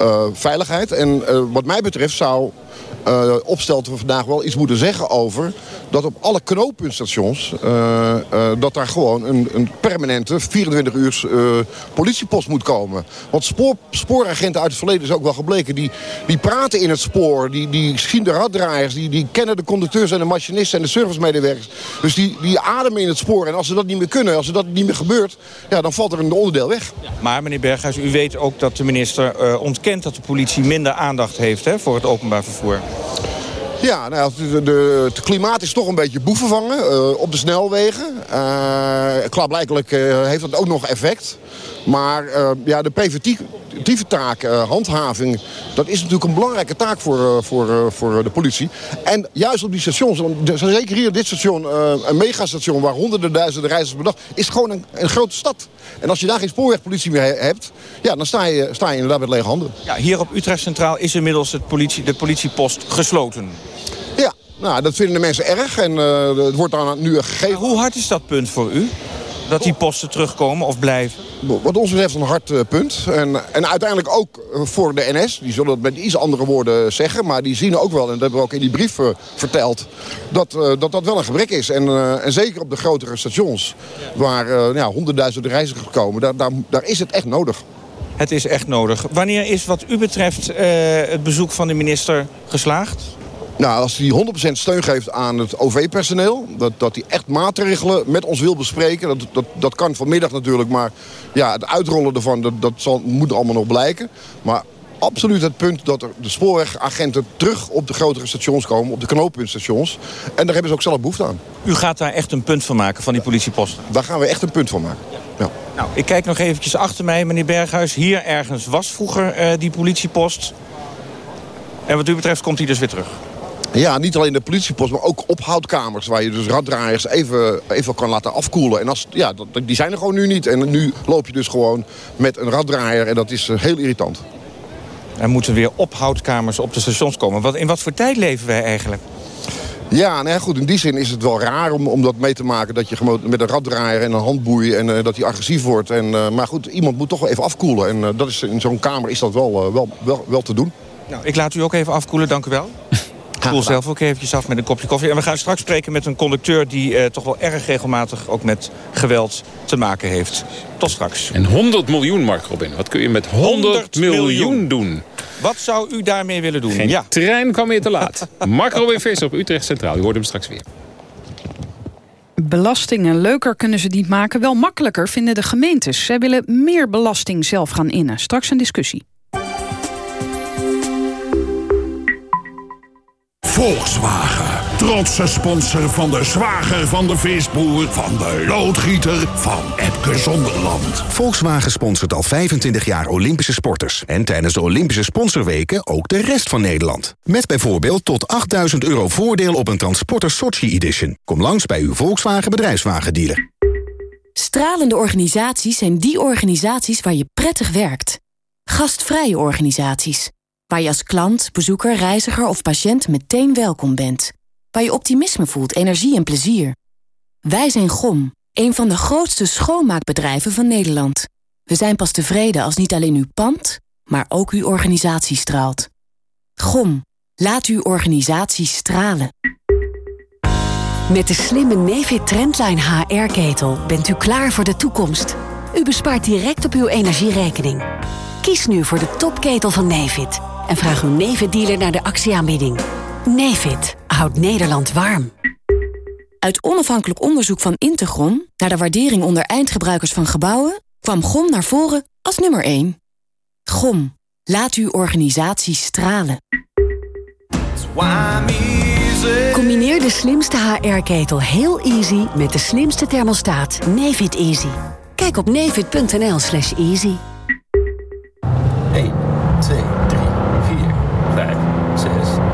uh, veiligheid. En wat mij betreft zou uh, opstelt we vandaag wel iets moeten zeggen over... dat op alle knooppuntstations... Uh, uh, dat daar gewoon een, een permanente 24 uur politiepost moet komen. Want spoor, spooragenten uit het verleden is ook wel gebleken... die, die praten in het spoor, die, die zien de raddraaiers... Die, die kennen de conducteurs en de machinisten en de servicemedewerkers. Dus die, die ademen in het spoor. En als ze dat niet meer kunnen, als er dat niet meer gebeurt... Ja, dan valt er een onderdeel weg. Maar meneer Berghuis, u weet ook dat de minister ontkent... dat de politie minder aandacht heeft hè, voor het openbaar vervoer. Ja, nou, de, de, het klimaat is toch een beetje boevenvangen uh, op de snelwegen. Uh, klaarblijkelijk uh, heeft dat ook nog effect. Maar ja, de preventieve taak, handhaving, dat is natuurlijk een belangrijke taak voor, voor, voor de politie. En juist op die stations, zeker hier dit station, een megastation waar honderden duizenden reizigers per dag, is gewoon een, een, grote stad. En als je daar geen spoorwegpolitie meer hebt, ja, dan sta je, sta je inderdaad met lege handen. Ja, hier op Utrecht Centraal is inmiddels het politie, de politiepost gesloten. Ja, nou, dat vinden de mensen erg en uh, het wordt dan nu gegeven. Hoe hard is dat punt voor u? Dat die posten terugkomen of blijven? Wat ons betreft een hard uh, punt. En, en uiteindelijk ook voor de NS. Die zullen het met iets andere woorden zeggen. Maar die zien ook wel, en dat hebben we ook in die brief uh, verteld... Dat, dat dat wel een gebrek is. En, en zeker op de grotere stations... waar ja, honderdduizenden reizigers komen, daar, daar, daar is het echt nodig. Het is echt nodig. Wanneer is wat u betreft het bezoek van de minister geslaagd? Nou, als hij 100% steun geeft aan het OV-personeel... Dat, dat hij echt maatregelen met ons wil bespreken... Dat, dat, dat kan vanmiddag natuurlijk, maar ja, het uitrollen ervan... dat, dat zal, moet allemaal nog blijken. Maar absoluut het punt dat er de spoorwegagenten terug op de grotere stations komen... op de knooppuntstations. En daar hebben ze ook zelf behoefte aan. U gaat daar echt een punt van maken, van die politieposten? Daar gaan we echt een punt van maken, ja. Nou, ik kijk nog eventjes achter mij, meneer Berghuis. Hier ergens was vroeger uh, die politiepost. En wat u betreft komt hij dus weer terug? Ja, niet alleen de politiepost, maar ook ophoudkamers... waar je dus raddraaiers even, even kan laten afkoelen. En als, ja, die zijn er gewoon nu niet. En nu loop je dus gewoon met een raddraaier en dat is uh, heel irritant. Er moeten weer ophoudkamers op de stations komen. Wat, in wat voor tijd leven wij eigenlijk? Ja, nou ja, goed, in die zin is het wel raar om, om dat mee te maken... dat je gewoon met een raddraaier en een handboei en uh, dat hij agressief wordt. En, uh, maar goed, iemand moet toch wel even afkoelen. En uh, dat is, in zo'n kamer is dat wel, wel, wel, wel te doen. Nou, ik laat u ook even afkoelen, dank u wel. Ik koel zelf ook eventjes af met een kopje koffie. En we gaan straks spreken met een conducteur... die uh, toch wel erg regelmatig ook met geweld te maken heeft. Tot straks. En 100 miljoen, Mark Robin. Wat kun je met 100, 100 miljoen. miljoen doen? Wat zou u daarmee willen doen? Geen ja. trein kwam weer te laat. Mark Robin Visser op Utrecht Centraal. U hoort hem straks weer. Belastingen leuker kunnen ze niet maken. Wel makkelijker vinden de gemeentes. Zij willen meer belasting zelf gaan innen. Straks een discussie. Volkswagen. Trotse sponsor van de zwager van de visboer, van de loodgieter, van Epke Zonderland. Volkswagen sponsort al 25 jaar Olympische sporters. En tijdens de Olympische sponsorweken ook de rest van Nederland. Met bijvoorbeeld tot 8000 euro voordeel op een Transporter Sochi Edition. Kom langs bij uw Volkswagen bedrijfswagendealer. Stralende organisaties zijn die organisaties waar je prettig werkt. Gastvrije organisaties. Waar je als klant, bezoeker, reiziger of patiënt meteen welkom bent. Waar je optimisme voelt, energie en plezier. Wij zijn GOM, een van de grootste schoonmaakbedrijven van Nederland. We zijn pas tevreden als niet alleen uw pand, maar ook uw organisatie straalt. GOM, laat uw organisatie stralen. Met de slimme Nefit Trendline HR-ketel bent u klaar voor de toekomst. U bespaart direct op uw energierekening. Kies nu voor de topketel van Nefit en vraag uw Nefit-dealer naar de actieaanbieding. Nefit houdt Nederland warm. Uit onafhankelijk onderzoek van Integrom naar de waardering onder eindgebruikers van gebouwen kwam GOM naar voren als nummer 1. GOM, laat uw organisatie stralen. Combineer de slimste HR-ketel heel easy met de slimste thermostaat Nefit Easy. Kijk op nefit.nl slash easy.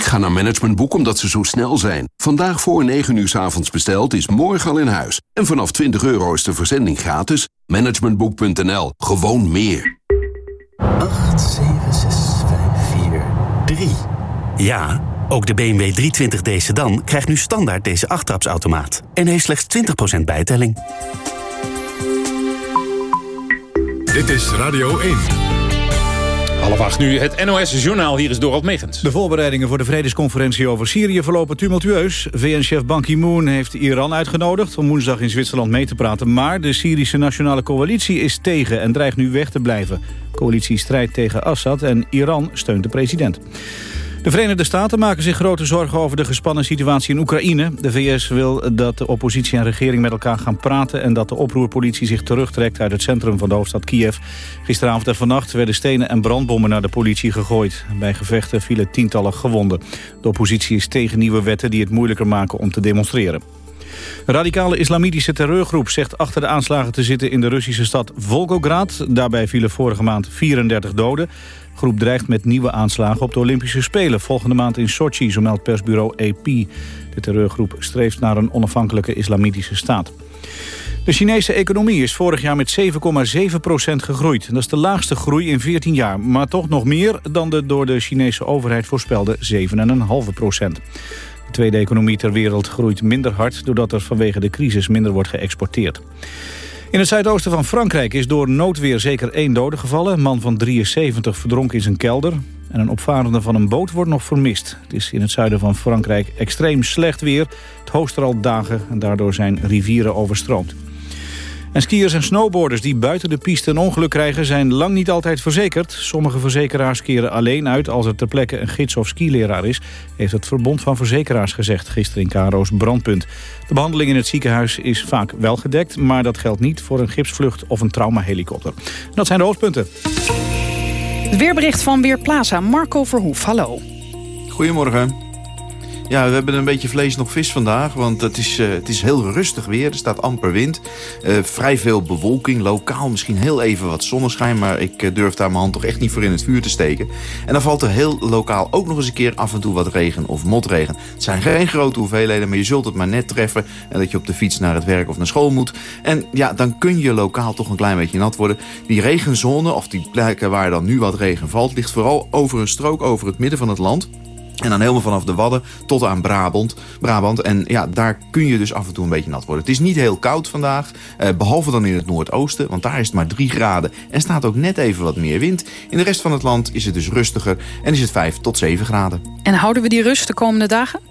Ik ga naar Managementboek omdat ze zo snel zijn. Vandaag voor 9 uur s avonds besteld is morgen al in huis. En vanaf 20 euro is de verzending gratis. Managementboek.nl. Gewoon meer. 8, 7, 6, 5, 4, 3. Ja, ook de BMW 320d sedan krijgt nu standaard deze achttrapsautomaat. En heeft slechts 20% bijtelling. Dit is Radio 1. Half acht nu, het NOS-journaal. Hier is Dorald Megens. De voorbereidingen voor de vredesconferentie over Syrië verlopen tumultueus. VN-chef Ban Ki-moon heeft Iran uitgenodigd om woensdag in Zwitserland mee te praten. Maar de Syrische Nationale Coalitie is tegen en dreigt nu weg te blijven. De coalitie strijdt tegen Assad en Iran steunt de president. De Verenigde Staten maken zich grote zorgen over de gespannen situatie in Oekraïne. De VS wil dat de oppositie en regering met elkaar gaan praten... en dat de oproerpolitie zich terugtrekt uit het centrum van de hoofdstad Kiev. Gisteravond en vannacht werden stenen en brandbommen naar de politie gegooid. Bij gevechten vielen tientallen gewonden. De oppositie is tegen nieuwe wetten die het moeilijker maken om te demonstreren. Een radicale islamitische terreurgroep zegt achter de aanslagen te zitten in de Russische stad Volgograd. Daarbij vielen vorige maand 34 doden. Groep dreigt met nieuwe aanslagen op de Olympische Spelen. Volgende maand in Sochi, zo meldt persbureau AP. De terreurgroep streeft naar een onafhankelijke islamitische staat. De Chinese economie is vorig jaar met 7,7% gegroeid. Dat is de laagste groei in 14 jaar, maar toch nog meer dan de door de Chinese overheid voorspelde 7,5% de tweede economie ter wereld groeit minder hard... doordat er vanwege de crisis minder wordt geëxporteerd. In het zuidoosten van Frankrijk is door noodweer zeker één dode gevallen. Een man van 73 verdronk in zijn kelder. En een opvarende van een boot wordt nog vermist. Het is in het zuiden van Frankrijk extreem slecht weer. Het hoogst er al dagen en daardoor zijn rivieren overstroomd. En skiers en snowboarders die buiten de piste een ongeluk krijgen... zijn lang niet altijd verzekerd. Sommige verzekeraars keren alleen uit als er ter plekke een gids of skileraar is... heeft het Verbond van Verzekeraars gezegd gisteren in Karo's Brandpunt. De behandeling in het ziekenhuis is vaak wel gedekt... maar dat geldt niet voor een gipsvlucht of een traumahelikopter. Dat zijn de hoofdpunten. Het weerbericht van Weerplaza, Marco Verhoef. Hallo. Goedemorgen. Ja, we hebben een beetje vlees nog vis vandaag, want het is, uh, het is heel rustig weer. Er staat amper wind. Uh, vrij veel bewolking, lokaal misschien heel even wat zonneschijn... maar ik uh, durf daar mijn hand toch echt niet voor in het vuur te steken. En dan valt er heel lokaal ook nog eens een keer af en toe wat regen of motregen. Het zijn geen grote hoeveelheden, maar je zult het maar net treffen... en dat je op de fiets naar het werk of naar school moet. En ja, dan kun je lokaal toch een klein beetje nat worden. Die regenzone, of die plekken waar dan nu wat regen valt... ligt vooral over een strook over het midden van het land... En dan helemaal vanaf de Wadden tot aan Brabant. Brabant. En ja, daar kun je dus af en toe een beetje nat worden. Het is niet heel koud vandaag. Eh, behalve dan in het noordoosten. Want daar is het maar 3 graden. En staat ook net even wat meer wind. In de rest van het land is het dus rustiger. En is het 5 tot 7 graden. En houden we die rust de komende dagen?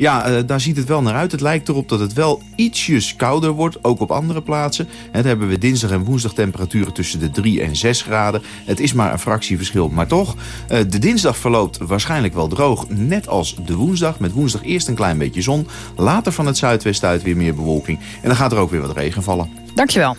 Ja, uh, daar ziet het wel naar uit. Het lijkt erop dat het wel ietsjes kouder wordt, ook op andere plaatsen. Het hebben we dinsdag en woensdag temperaturen tussen de 3 en 6 graden. Het is maar een fractieverschil, maar toch. Uh, de dinsdag verloopt waarschijnlijk wel droog, net als de woensdag. Met woensdag eerst een klein beetje zon. Later van het zuidwesten uit weer meer bewolking. En dan gaat er ook weer wat regen vallen. Dankjewel.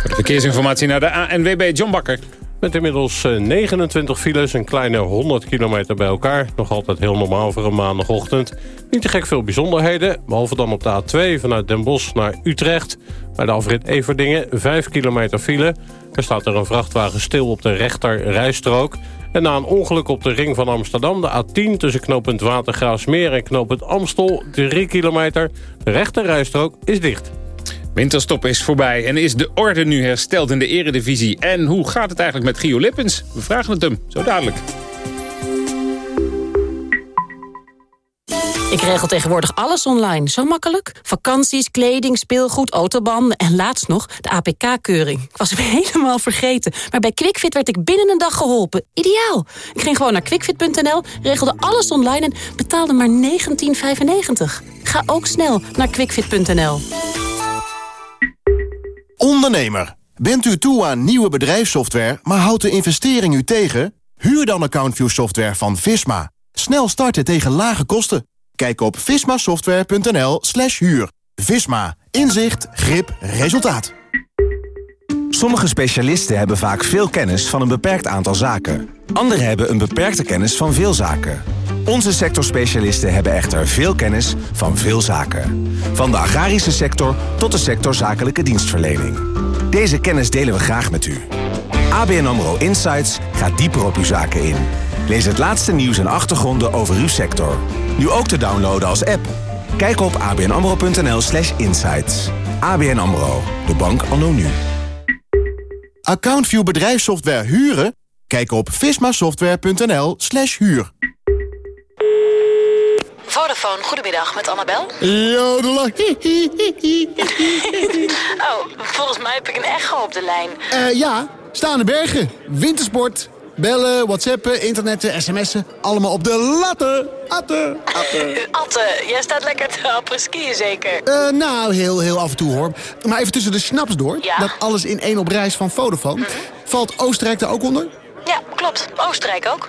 Voor de verkeersinformatie naar de ANWB John Bakker. Met inmiddels 29 files, een kleine 100 kilometer bij elkaar. Nog altijd heel normaal voor een maandagochtend. Niet te gek veel bijzonderheden, behalve dan op de A2 vanuit Den Bosch naar Utrecht. Bij de afrit Everdingen, 5 kilometer file. Er staat er een vrachtwagen stil op de rechter rijstrook. En na een ongeluk op de ring van Amsterdam, de A10... tussen knooppunt Watergraafsmeer en knooppunt Amstel, 3 kilometer. De rechter rijstrook is dicht. Winterstop is voorbij en is de orde nu hersteld in de eredivisie. En hoe gaat het eigenlijk met Gio Lippens? We vragen het hem, zo dadelijk. Ik regel tegenwoordig alles online. Zo makkelijk. Vakanties, kleding, speelgoed, autobanden en laatst nog de APK-keuring. Ik was hem helemaal vergeten. Maar bij QuickFit werd ik binnen een dag geholpen. Ideaal. Ik ging gewoon naar quickfit.nl, regelde alles online en betaalde maar 19,95. Ga ook snel naar quickfit.nl. Ondernemer, bent u toe aan nieuwe bedrijfssoftware, maar houdt de investering u tegen? Huur dan AccountView software van Visma. Snel starten tegen lage kosten. Kijk op vismasoftware.nl slash huur. Visma. Inzicht, grip, resultaat. Sommige specialisten hebben vaak veel kennis van een beperkt aantal zaken. Anderen hebben een beperkte kennis van veel zaken. Onze sectorspecialisten hebben echter veel kennis van veel zaken. Van de agrarische sector tot de sector zakelijke dienstverlening. Deze kennis delen we graag met u. ABN AMRO Insights gaat dieper op uw zaken in. Lees het laatste nieuws en achtergronden over uw sector. Nu ook te downloaden als app. Kijk op abnamro.nl slash insights. ABN AMRO, de bank anno nu. AccountView bedrijfssoftware huren? Kijk op vismasoftware.nl slash huur. Vodafone, goedemiddag, met Annabel. Jodela. oh, volgens mij heb ik een echo op de lijn. Uh, ja, staande bergen, wintersport, bellen, whatsappen, internetten, sms'en. Allemaal op de latten. Atte, atte. atte, jij staat lekker te happen skiën zeker? Uh, nou, heel, heel af en toe hoor. Maar even tussen de snaps door. Ja? Dat alles in één op reis van Vodafone. Mhm. Valt Oostenrijk daar ook onder? Ja, klopt. Oostenrijk ook.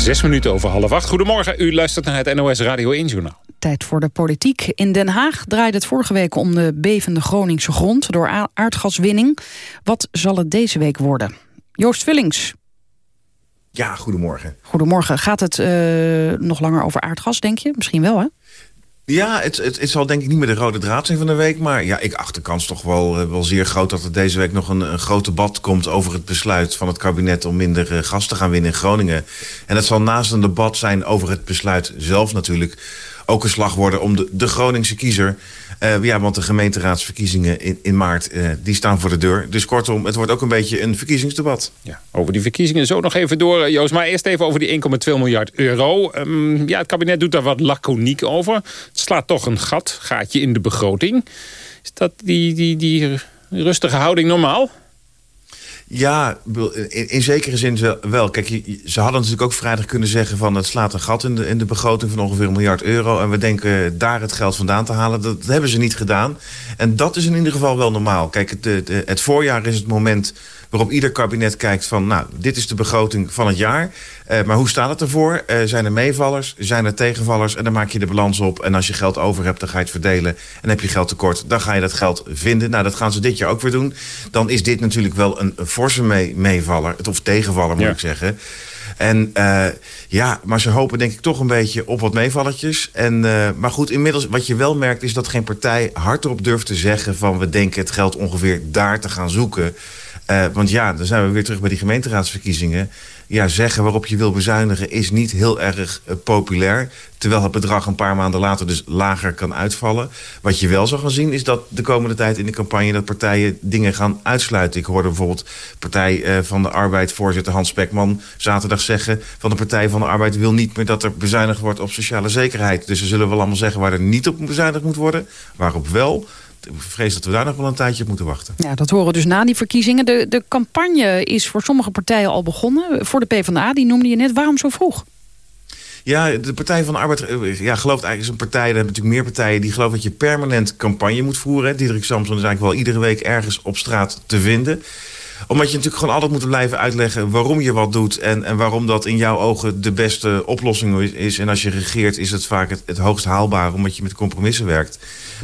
Zes minuten over half acht. Goedemorgen, u luistert naar het NOS Radio 1 Journaal. Tijd voor de politiek. In Den Haag draaide het vorige week om de bevende Groningse grond... door aardgaswinning. Wat zal het deze week worden? Joost Vullings. Ja, goedemorgen. Goedemorgen. Gaat het uh, nog langer over aardgas, denk je? Misschien wel, hè? Ja, het, het, zal denk ik niet meer de rode draad zijn van de week. Maar ja, ik acht de kans toch wel, uh, wel zeer groot... dat er deze week nog een, een groot debat komt over het besluit van het kabinet... om minder uh, gas te gaan winnen in Groningen. En het zal naast een debat zijn over het besluit zelf natuurlijk ook een slag worden om de, de Groningse kiezer. Uh, ja, want de gemeenteraadsverkiezingen in, in maart, uh, die staan voor de deur. Dus kortom, het wordt ook een beetje een verkiezingsdebat. Ja, over die verkiezingen zo nog even door, eh, Joost. Maar eerst even over die 1,2 miljard euro. Um, ja, het kabinet doet daar wat laconiek over. Het slaat toch een gat, gaatje in de begroting. Is dat die, die, die rustige houding normaal? Ja, in, in zekere zin wel. Kijk, ze hadden natuurlijk ook vrijdag kunnen zeggen... van het slaat een gat in de, in de begroting van ongeveer een miljard euro... en we denken daar het geld vandaan te halen. Dat, hebben ze niet gedaan. En dat is in ieder geval wel normaal. Kijk, het, het voorjaar is het moment waarop ieder kabinet kijkt van... nou, dit is de begroting van het jaar. Uh, maar hoe staat het ervoor? Uh, zijn er meevallers? Zijn er tegenvallers? En dan maak je de balans op. En als je geld over hebt, dan ga je het verdelen. En heb je geld tekort, dan ga je dat geld vinden. Nou, dat gaan ze dit jaar ook weer doen. Dan is dit natuurlijk wel een, forse mee, meevaller. Of tegenvaller, moet ja. ik zeggen. En uh, ja, maar ze hopen denk ik toch een beetje op wat meevalletjes. En, uh, maar goed, inmiddels wat je wel merkt is dat geen partij hardop durft te zeggen... van we denken het geld ongeveer daar te gaan zoeken. Uh, want ja, dan zijn we weer terug bij die gemeenteraadsverkiezingen ja, zeggen waarop je wil bezuinigen is niet heel erg uh, populair. Terwijl het bedrag een paar maanden later dus lager kan uitvallen. Wat je wel zal gaan zien is dat de komende tijd in de campagne... dat partijen dingen gaan uitsluiten. Ik hoorde bijvoorbeeld Partij uh, van de Arbeid voorzitter Hans Spekman... zaterdag zeggen van de Partij van de Arbeid wil niet meer... dat er bezuinigd wordt op sociale zekerheid. Dus ze zullen wel allemaal zeggen waar er niet op bezuinigd moet worden. Waarop wel ik vrees dat we daar nog wel een tijdje op moeten wachten. Ja, dat horen we dus na die verkiezingen. De, de campagne is voor sommige partijen al begonnen. Voor de PvdA, die noemde je net. Waarom zo vroeg? Ja, de Partij van de Arbeid ja, gelooft eigenlijk is een partij... er hebben natuurlijk meer partijen die geloven dat je permanent campagne moet voeren. Diederik Samson is eigenlijk wel iedere week ergens op straat te vinden omdat je natuurlijk gewoon altijd moet blijven uitleggen waarom je wat doet... en, en waarom dat in jouw ogen de beste oplossing is. En als je regeert is het vaak het, het hoogst haalbare... omdat je met compromissen werkt.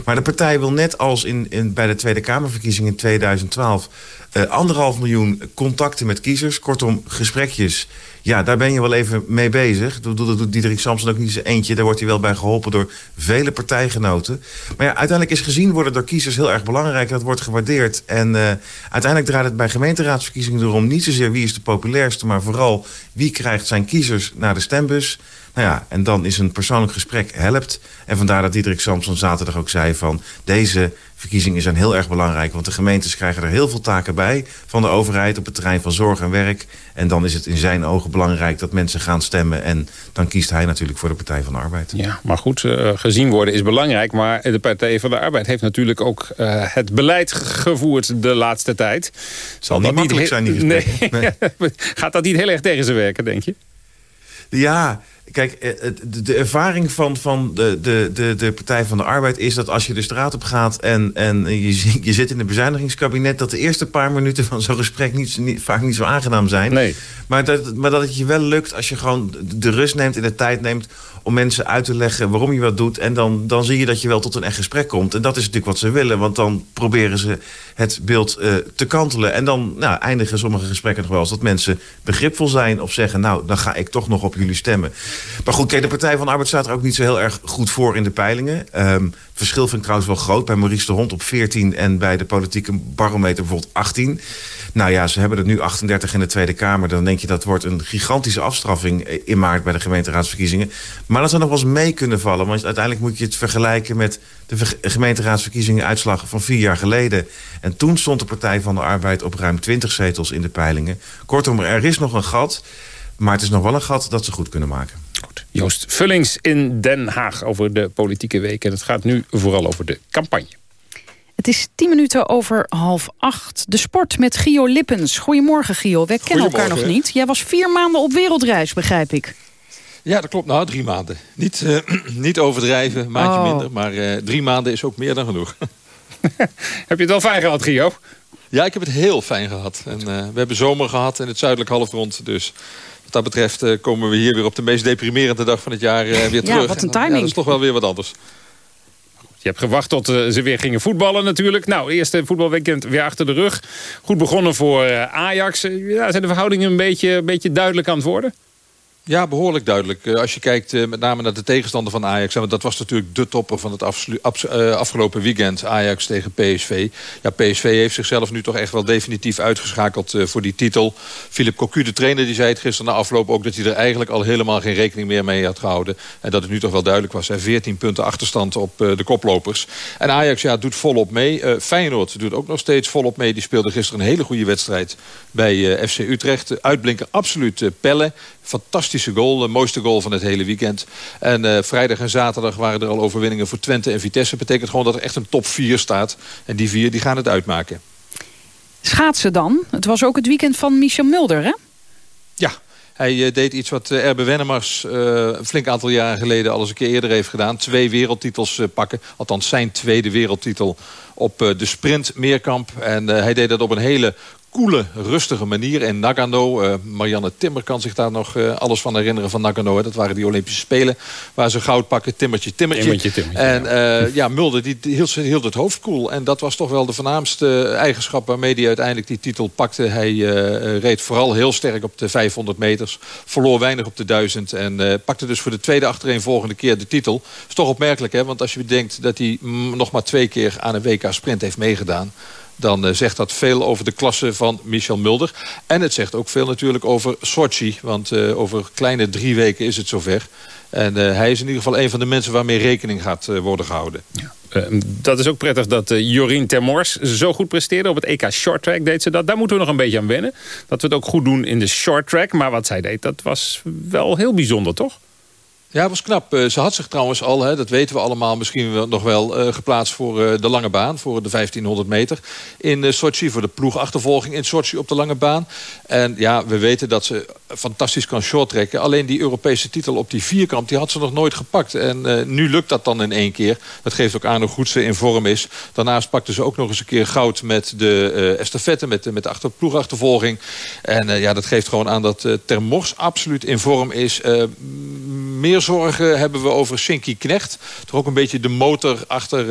Maar de partij wil net als in, in, bij de Tweede Kamerverkiezingen in 2012... Uh, anderhalf miljoen contacten met kiezers. Kortom, gesprekjes. Ja, daar ben je wel even mee bezig. Dat doet Diederik Samson ook niet zijn eentje. Daar wordt hij wel bij geholpen door vele partijgenoten. Maar ja, uiteindelijk is gezien worden door kiezers heel erg belangrijk. Dat wordt gewaardeerd. En uh, uiteindelijk draait het bij gemeenteraadsverkiezingen erom... niet zozeer wie is de populairste, maar vooral wie krijgt zijn kiezers naar de stembus... Nou ja, en dan is een persoonlijk gesprek helpt. En vandaar dat Diederik Samson zaterdag ook zei van... deze verkiezingen zijn heel erg belangrijk. Want de gemeentes krijgen er heel veel taken bij van de overheid... op het terrein van zorg en werk. En dan is het in zijn ogen belangrijk dat mensen gaan stemmen. En dan kiest hij natuurlijk voor de Partij van de Arbeid. Ja, maar goed, uh, gezien worden is belangrijk. Maar de Partij van de Arbeid heeft natuurlijk ook uh, het beleid gevoerd de laatste tijd. Zal niet makkelijk zijn, die nee. nee. Gaat dat niet heel erg tegen ze werken, denk je? Ja, Kijk, eh, de ervaring van, van de, de, de, de Partij van de Arbeid is dat als je de straat op gaat en, en je, je zit in een bezuinigingskabinet, dat de eerste paar minuten van zo'n gesprek niet, niet, vaak niet zo aangenaam zijn. Nee. Maar, dat, maar dat het je wel lukt als je gewoon de rust neemt en de tijd neemt om mensen uit te leggen waarom je wat doet. En dan, dan zie je dat je wel tot een echt gesprek komt. En dat is natuurlijk wat ze willen, want dan proberen ze het beeld uh, te kantelen. En dan nou, eindigen sommige gesprekken nog wel eens dat mensen begripvol zijn... of zeggen, nou, dan ga ik toch nog op jullie stemmen. Maar goed, kijk, de Partij van de Arbeid staat er ook niet zo heel erg goed voor in de peilingen. Um, verschil vind ik trouwens wel groot. Bij Maurice de Hond op 14 en bij de politieke barometer bijvoorbeeld 18. Nou ja, ze hebben er nu 38 in de Tweede Kamer. Dan denk je dat wordt een gigantische afstraffing in maart bij de gemeenteraadsverkiezingen. Maar dat zou nog wel eens mee kunnen vallen. Want uiteindelijk moet je het vergelijken met de gemeenteraadsverkiezingen uitslagen van vier jaar geleden. En toen stond de Partij van de Arbeid op ruim 20 zetels in de peilingen. Kortom, er is nog een gat. Maar het is nog wel een gat dat ze goed kunnen maken. Goed. Joost Vullings in Den Haag over de politieke week. En het gaat nu vooral over de campagne. Het is tien minuten over half acht. De sport met Gio Lippens. Goedemorgen Gio, wij kennen elkaar nog niet. Jij was vier maanden op wereldreis, begrijp ik. Ja, dat klopt. Nou, drie maanden. Niet, uh, niet overdrijven, maandje oh. minder. Maar uh, drie maanden is ook meer dan genoeg. heb je het wel fijn gehad, Gio? Ja, ik heb het heel fijn gehad. En, uh, we hebben zomer gehad in het zuidelijk halfrond. Dus dat betreft uh, komen we hier weer op de meest deprimerende dag van het jaar uh, weer terug. Ja, wat een timing. Ja, dat is toch wel weer wat anders. Je hebt gewacht tot uh, ze weer gingen voetballen natuurlijk. Nou, eerste voetbalweekend weer achter de rug. Goed begonnen voor Ajax. Ja, zijn de verhoudingen een beetje, een beetje duidelijk aan het worden? Ja, behoorlijk duidelijk. Als je kijkt met name naar de tegenstander van Ajax... want dat was natuurlijk de topper van het afgelopen weekend... Ajax tegen PSV. Ja, PSV heeft zichzelf nu toch echt wel definitief uitgeschakeld voor die titel. Philip Cocu, de trainer, die zei het gisteren na afloop ook... dat hij er eigenlijk al helemaal geen rekening meer mee had gehouden. En dat het nu toch wel duidelijk was. 14 punten achterstand op de koplopers. En Ajax ja, doet volop mee. Feyenoord doet ook nog steeds volop mee. Die speelde gisteren een hele goede wedstrijd bij FC Utrecht. Uitblinken absoluut pellen. Fantastische goal, de mooiste goal van het hele weekend. En uh, vrijdag en zaterdag waren er al overwinningen voor Twente en Vitesse. Dat betekent gewoon dat er echt een top 4 staat. En die vier die gaan het uitmaken. Schaatsen dan. Het was ook het weekend van Michel Mulder, hè? Ja, hij uh, deed iets wat Erbe Wennemars uh, een flink aantal jaren geleden al eens een keer eerder heeft gedaan. Twee wereldtitels pakken. Althans zijn tweede wereldtitel op de sprint meerkamp. En hij deed dat op een hele koele, rustige manier in Nagano. Uh, Marianne Timmer kan zich daar nog uh, alles van herinneren van Nagano. Hè. Dat waren die Olympische Spelen waar ze goud pakken. Timmertje, timmertje. timmertje, timmertje en uh, ja, Mulder die hield, hield, het hoofd koel. En dat was toch wel de voornaamste eigenschap waarmee hij uiteindelijk die titel pakte. Hij reed vooral heel sterk op de 500 meters. Verloor weinig op de 1000. En pakte dus voor de tweede achtereenvolgende keer de titel. is toch opmerkelijk, hè? Want als je bedenkt dat hij nog maar twee keer aan een WK Sprint heeft meegedaan dan uh, zegt dat veel over de klasse van Michel Mulder. En het zegt ook veel natuurlijk over Sochi. Want uh, over kleine drie weken is het zover. En uh, hij is in ieder geval een van de mensen waarmee rekening gaat worden gehouden. Ja. dat is ook prettig dat Jorien Termors zo goed presteerde. Op het EK Short Track deed ze dat. Daar moeten we nog een beetje aan wennen. Dat we het ook goed doen in de Short Track. Maar wat zij deed, dat was wel heel bijzonder, toch? Ja, was knap. Eh, ze had zich trouwens al, hè, dat weten we allemaal misschien nog wel... Uh, geplaatst voor uh, de lange baan, voor de 1500 meter in uh, Sochi... voor de ploegachtervolging in Sochi op de lange baan. En ja, we weten dat ze fantastisch kan shorttrekken. Alleen die Europese titel op die vierkant, die had ze nog nooit gepakt. En nu lukt dat dan in één keer. Dat geeft ook aan hoe goed ze in vorm is. Daarnaast pakte ze ook nog eens een keer goud met de estafette... met, met de achter, ploegachtervolging. En ja, dat geeft gewoon aan dat Termors absoluut in vorm is meer zorgen hebben we over Shinky Knecht. Toch ook een beetje de motor achter uh,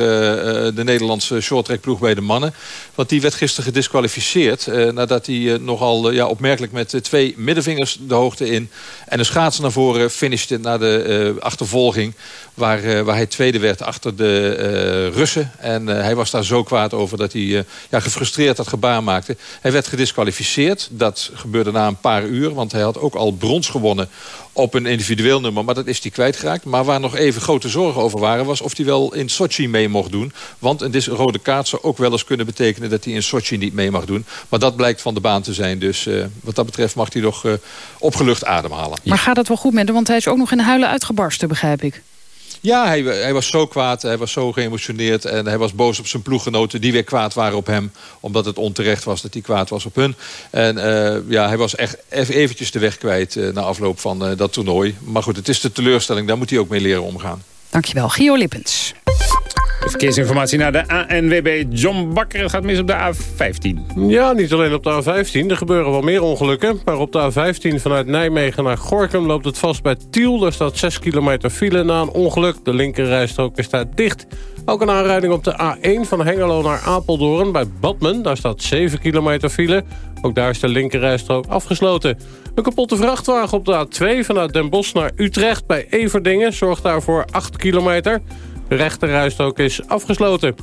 de Nederlandse shorttrackploeg bij de mannen. Want die werd gisteren gedisqualificeerd. Uh, nadat hij nogal ja, opmerkelijk met twee middenvingers de hoogte in... en een schaats naar voren finishte na de achtervolging... Waar, waar hij tweede werd achter de Russen. En hij was daar zo kwaad over dat hij ja, gefrustreerd dat gebaar maakte. Hij werd gedisqualificeerd. Dat gebeurde na een paar uur. Want hij had ook al brons gewonnen op een individueel nummer. Maar dat is hij kwijtgeraakt. Maar waar nog even grote zorgen over waren... was of hij wel in Sochi mee mocht doen. Want een rode kaart zou ook wel eens kunnen betekenen... dat hij in Sochi niet mee mag doen. Maar dat blijkt van de baan te zijn. Dus uh, wat dat betreft mag hij nog uh, opgelucht ademhalen. Maar gaat het wel goed met hem? Want hij is ook nog in huilen uitgebarsten, begrijp ik. Ja, hij, hij, was zo kwaad, hij was zo geëmotioneerd... en hij was boos op zijn ploeggenoten die weer kwaad waren op hem... omdat het onterecht was dat hij kwaad was op hun. En uh, ja, hij was echt eventjes de weg kwijt uh, na afloop van uh, dat toernooi. Maar goed, het is de teleurstelling, daar moet hij ook mee leren omgaan. Dankjewel, Gio Lippens. Verkeersinformatie naar de ANWB. John Bakker, gaat mis op de A15. Ja, niet alleen op de A15. Er gebeuren wel meer ongelukken. Maar op de A15 vanuit Nijmegen naar Gorkum loopt het vast bij Tiel. Daar staat 6 kilometer file na een ongeluk. De linkerrijstrook is daar dicht. Ook een aanrijding op de A1 van Hengelo naar Apeldoorn bij Badmen. Daar staat 7 kilometer file. Ook daar is de linkerrijstrook afgesloten. Een kapotte vrachtwagen op de A2 vanuit Den Bosch naar Utrecht bij Everdingen... zorgt daarvoor 8 kilometer. De rechterrijstrook is afgesloten.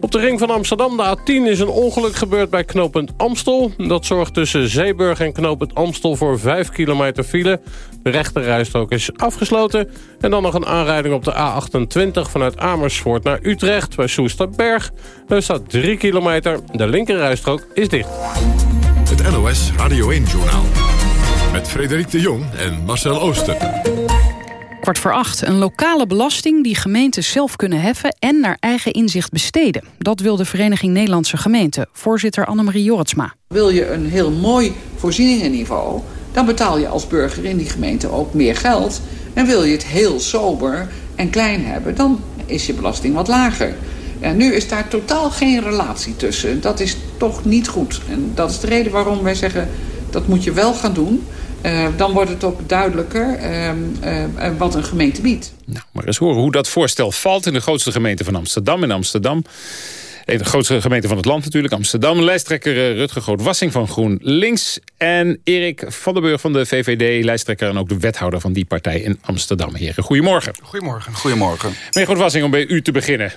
Op de ring van Amsterdam, de A10, is een ongeluk gebeurd bij knooppunt Amstel. Dat zorgt tussen Zeeburg en knooppunt Amstel voor 5 kilometer file. De rechterrijstrook is afgesloten. En dan nog een aanrijding op de A28 vanuit Amersfoort naar Utrecht... bij Soesterberg. Daar staat 3 kilometer. De linkerrijstrook is dicht. Het NOS Radio 1-journaal. Met Frederik de Jong en Marcel Ooster. Kwart voor acht. Een lokale belasting die gemeenten zelf kunnen heffen... en naar eigen inzicht besteden. Dat wil de Vereniging Nederlandse Gemeenten. Voorzitter Annemarie Jorritsma. Wil je een heel mooi voorzieningenniveau... dan betaal je als burger in die gemeente ook meer geld. En wil je het heel sober en klein hebben... dan is je belasting wat lager. En nu is daar totaal geen relatie tussen. Dat is toch niet goed. En dat is de reden waarom wij zeggen... dat moet je wel gaan doen... Uh, dan wordt het ook duidelijker uh, uh, wat een gemeente biedt. Nou, maar eens horen hoe dat voorstel valt in de grootste gemeente van Amsterdam. In Amsterdam, de grootste gemeente van het land natuurlijk, Amsterdam. Lijsttrekker Rutger Groot-Wassing van GroenLinks. En Erik van der Burg van de VVD, lijsttrekker en ook de wethouder van die partij in Amsterdam. Heren, goedemorgen. Goedemorgen. Goedemorgen. Meneer Groot-Wassing, om bij u te beginnen.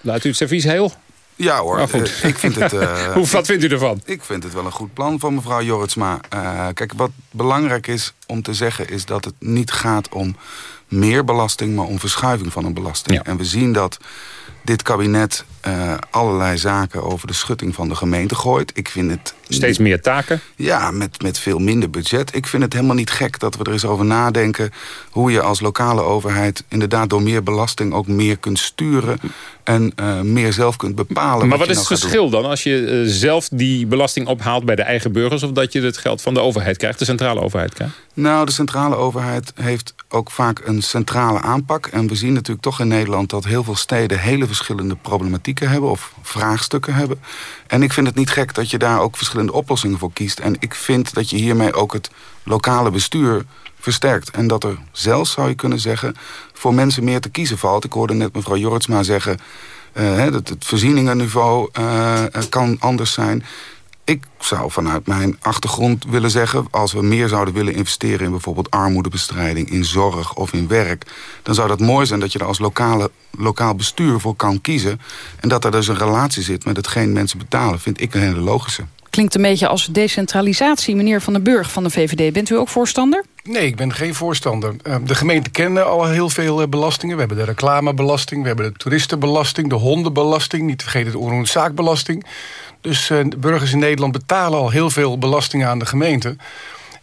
Laat u het servies heel? Ja hoor, nou, goed. ik vind het... Uh, Hoe, wat vindt u ervan? Ik vind het wel een goed plan van mevrouw Jorritsma. Uh, kijk, wat belangrijk is om te zeggen... is dat het niet gaat om meer belasting... maar om verschuiving van een belasting. En we zien dat dit kabinet uh, allerlei zaken over de schutting van de gemeente gooit. Ik vind het... Steeds meer taken? Ja, met, met veel minder budget. Ik vind het helemaal niet gek dat we er eens over nadenken... hoe je als lokale overheid inderdaad door meer belasting... ook meer kunt sturen en uh, meer zelf kunt bepalen. Maar wat, is nou het verschil dan als je uh, zelf die belasting ophaalt bij de eigen burgers... of dat je het geld van de overheid krijgt, de centrale overheid krijgt? Nou, de centrale overheid heeft ook vaak een centrale aanpak. En we zien natuurlijk toch in Nederland dat heel veel steden hele verschillende hebben of vraagstukken hebben. En ik vind het niet gek dat je daar ook verschillende oplossingen voor kiest. En ik vind dat je hiermee ook het lokale bestuur versterkt. En dat er zelfs, zou je kunnen zeggen, voor mensen meer te kiezen valt. Ik hoorde net mevrouw Jortsma zeggen... Uh, dat het voorzieningenniveau uh, kan anders zijn. Ik zou vanuit mijn achtergrond willen zeggen... als we meer zouden willen investeren in bijvoorbeeld armoedebestrijding... in zorg of in werk... dan zou dat mooi zijn dat je er als lokale, lokaal bestuur voor kan kiezen... en dat er dus een relatie zit met hetgeen mensen betalen... vind ik een hele logische. Klinkt een beetje als decentralisatie, meneer Van den Burg van de VVD. Bent u ook voorstander? Nee, ik ben geen voorstander. Ehm, de gemeenten kennen al heel veel eh, belastingen. We hebben de reclamebelasting, we hebben de toeristenbelasting... de hondenbelasting, niet te vergeten de onroerend zaakbelasting... Dus uh, burgers in Nederland betalen al heel veel belastingen aan de gemeente.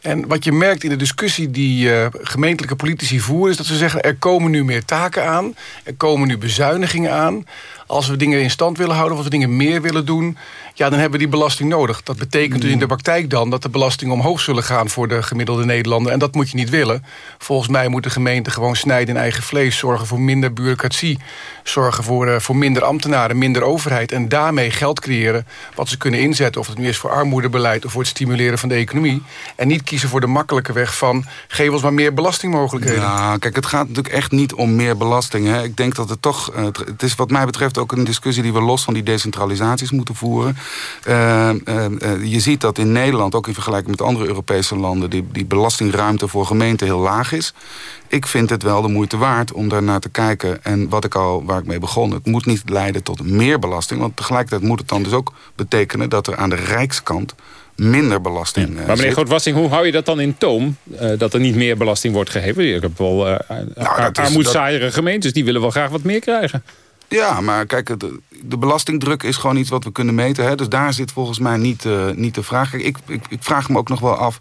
En wat je merkt in de discussie die uh, gemeentelijke politici voeren... is dat ze zeggen, er komen nu meer taken aan. Er komen nu bezuinigingen aan. Als we dingen in stand willen houden, of als we dingen meer willen doen ja, dan hebben we die belasting nodig. Dat betekent dus in de praktijk dan dat de belastingen omhoog zullen gaan... voor de gemiddelde Nederlander. En dat moet je niet willen. Volgens mij moet de gemeente gewoon snijden in eigen vlees... zorgen voor minder bureaucratie, zorgen voor, uh, voor minder ambtenaren... minder overheid en daarmee geld creëren... wat ze kunnen inzetten, of het nu is voor armoedebeleid... of voor het stimuleren van de economie. En niet kiezen voor de makkelijke weg van... geef ons maar meer belastingmogelijkheden. Ja, kijk, het gaat natuurlijk echt niet om meer belasting. Hè. Ik denk dat het toch... Uh, het is wat mij betreft ook een discussie die we los van die decentralisaties moeten voeren. Uh, je ziet dat in Nederland, ook in vergelijking met andere Europese landen... Die, die belastingruimte voor gemeenten heel laag is. Ik vind het wel de moeite waard om daar naar te kijken. En wat ik al, waar ik mee begon, het moet niet leiden tot meer belasting. Want tegelijkertijd moet het dan dus ook betekenen... dat er aan de rijkskant minder belasting ja. Maar meneer Grootwassing, hoe hou je dat dan in toom? Uh, dat er niet meer belasting wordt gegeven? Ik heb wel uh, nou, armoedzaaiere dat... gemeentes, die willen wel graag wat meer krijgen. Ja, maar kijk, de, belastingdruk is gewoon iets wat we kunnen meten. Hè? Dus daar zit volgens mij niet, uh, niet de vraag. Ik, ik, ik, vraag me ook nog wel af...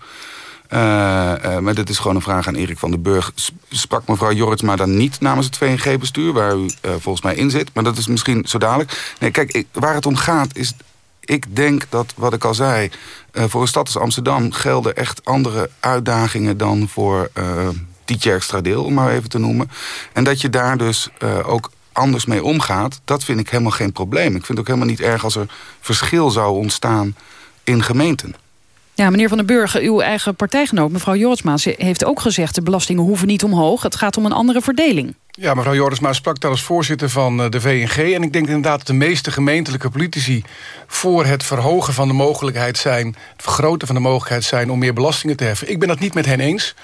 Uh, uh, maar dit is gewoon een vraag aan Erik van den Burg. Sprak mevrouw Jorritsma dan niet namens het VNG-bestuur... waar u volgens mij in zit? Maar dat is misschien zo dadelijk. Nee, kijk, waar het om gaat is... Ik denk dat, wat ik al zei... voor een stad als Amsterdam gelden echt andere uitdagingen... dan voor Tietje Extra Deel, om maar even te noemen. En dat je daar dus ook anders mee omgaat... dat vind ik helemaal geen probleem. Ik vind het ook helemaal niet erg als er verschil zou ontstaan in gemeenten. Ja, meneer Van den Burger, uw eigen partijgenoot, mevrouw Jortsma... heeft ook gezegd, de belastingen hoeven niet omhoog. Het gaat om een andere verdeling. Ja, mevrouw Jortsma sprak daar als voorzitter van eh, de VNG. En ik denk inderdaad dat de meeste gemeentelijke politici... voor het verhogen van de mogelijkheid zijn... het vergroten van de mogelijkheid zijn om meer belastingen te heffen. Ik ben dat niet met hen eens...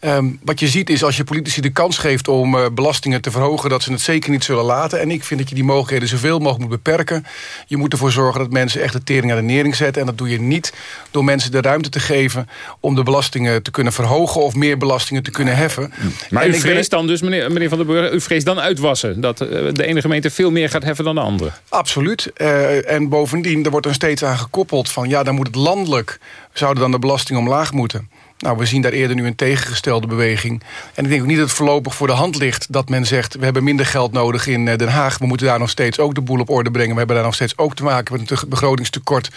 Um, wat je ziet is als je politici de kans geeft om uh, belastingen te verhogen... dat ze het zeker niet zullen laten. En ik vind dat je die mogelijkheden zoveel mogelijk moet beperken. Je moet ervoor zorgen dat mensen echt de tering aan de nering zetten. En dat doe je niet door mensen de ruimte te geven... om de belastingen te kunnen verhogen of meer belastingen te kunnen heffen. Maar en u vreest dan dus, meneer, meneer Van der Burg, u vreest dan uitwassen... dat uh, de ene gemeente veel meer gaat heffen dan de andere? Absoluut. Uh, en bovendien, er wordt er steeds aan gekoppeld van... ja, dan moet het landelijk, zouden dan de belasting omlaag moeten... Nou, we zien daar eerder nu een tegengestelde beweging. En ik denk ook niet dat het voorlopig voor de hand ligt... dat men zegt, we hebben minder geld nodig in eh, Den Haag. We moeten daar nog steeds ook de boel op orde brengen. We hebben daar nog steeds ook te maken met een begrotingstekort.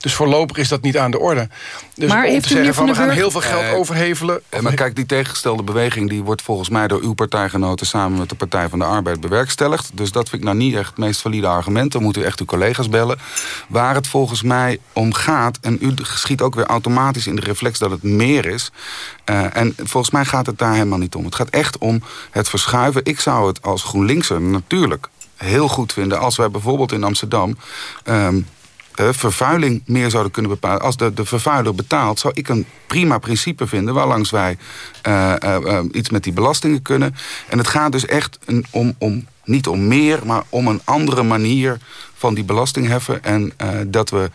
Dus voorlopig is dat niet aan de orde. Dus maar om te zeggen van, we gaan heel veel geld eh, overhevelen... Eh, maar kijk, die tegengestelde beweging... die wordt volgens mij door uw partijgenoten... samen met de Partij van de Arbeid bewerkstelligd. Dus dat vind ik nou niet echt het meest valide argument. Dan moet u echt uw collega's bellen. Waar het volgens mij om gaat... en u schiet ook weer automatisch in de reflex dat het meer Uh, en volgens mij gaat het daar helemaal niet om. Het gaat echt om het verschuiven. Ik zou het als GroenLinkser natuurlijk heel goed vinden... als wij bijvoorbeeld in Amsterdam... Uh, vervuiling meer zouden kunnen bepalen. Als de, de vervuiler betaalt, zou ik een prima principe vinden... waarlangs wij uh, uh, iets met die belastingen kunnen. En het gaat dus echt om, om, niet om meer... maar om een andere manier van die belasting heffen. En dat we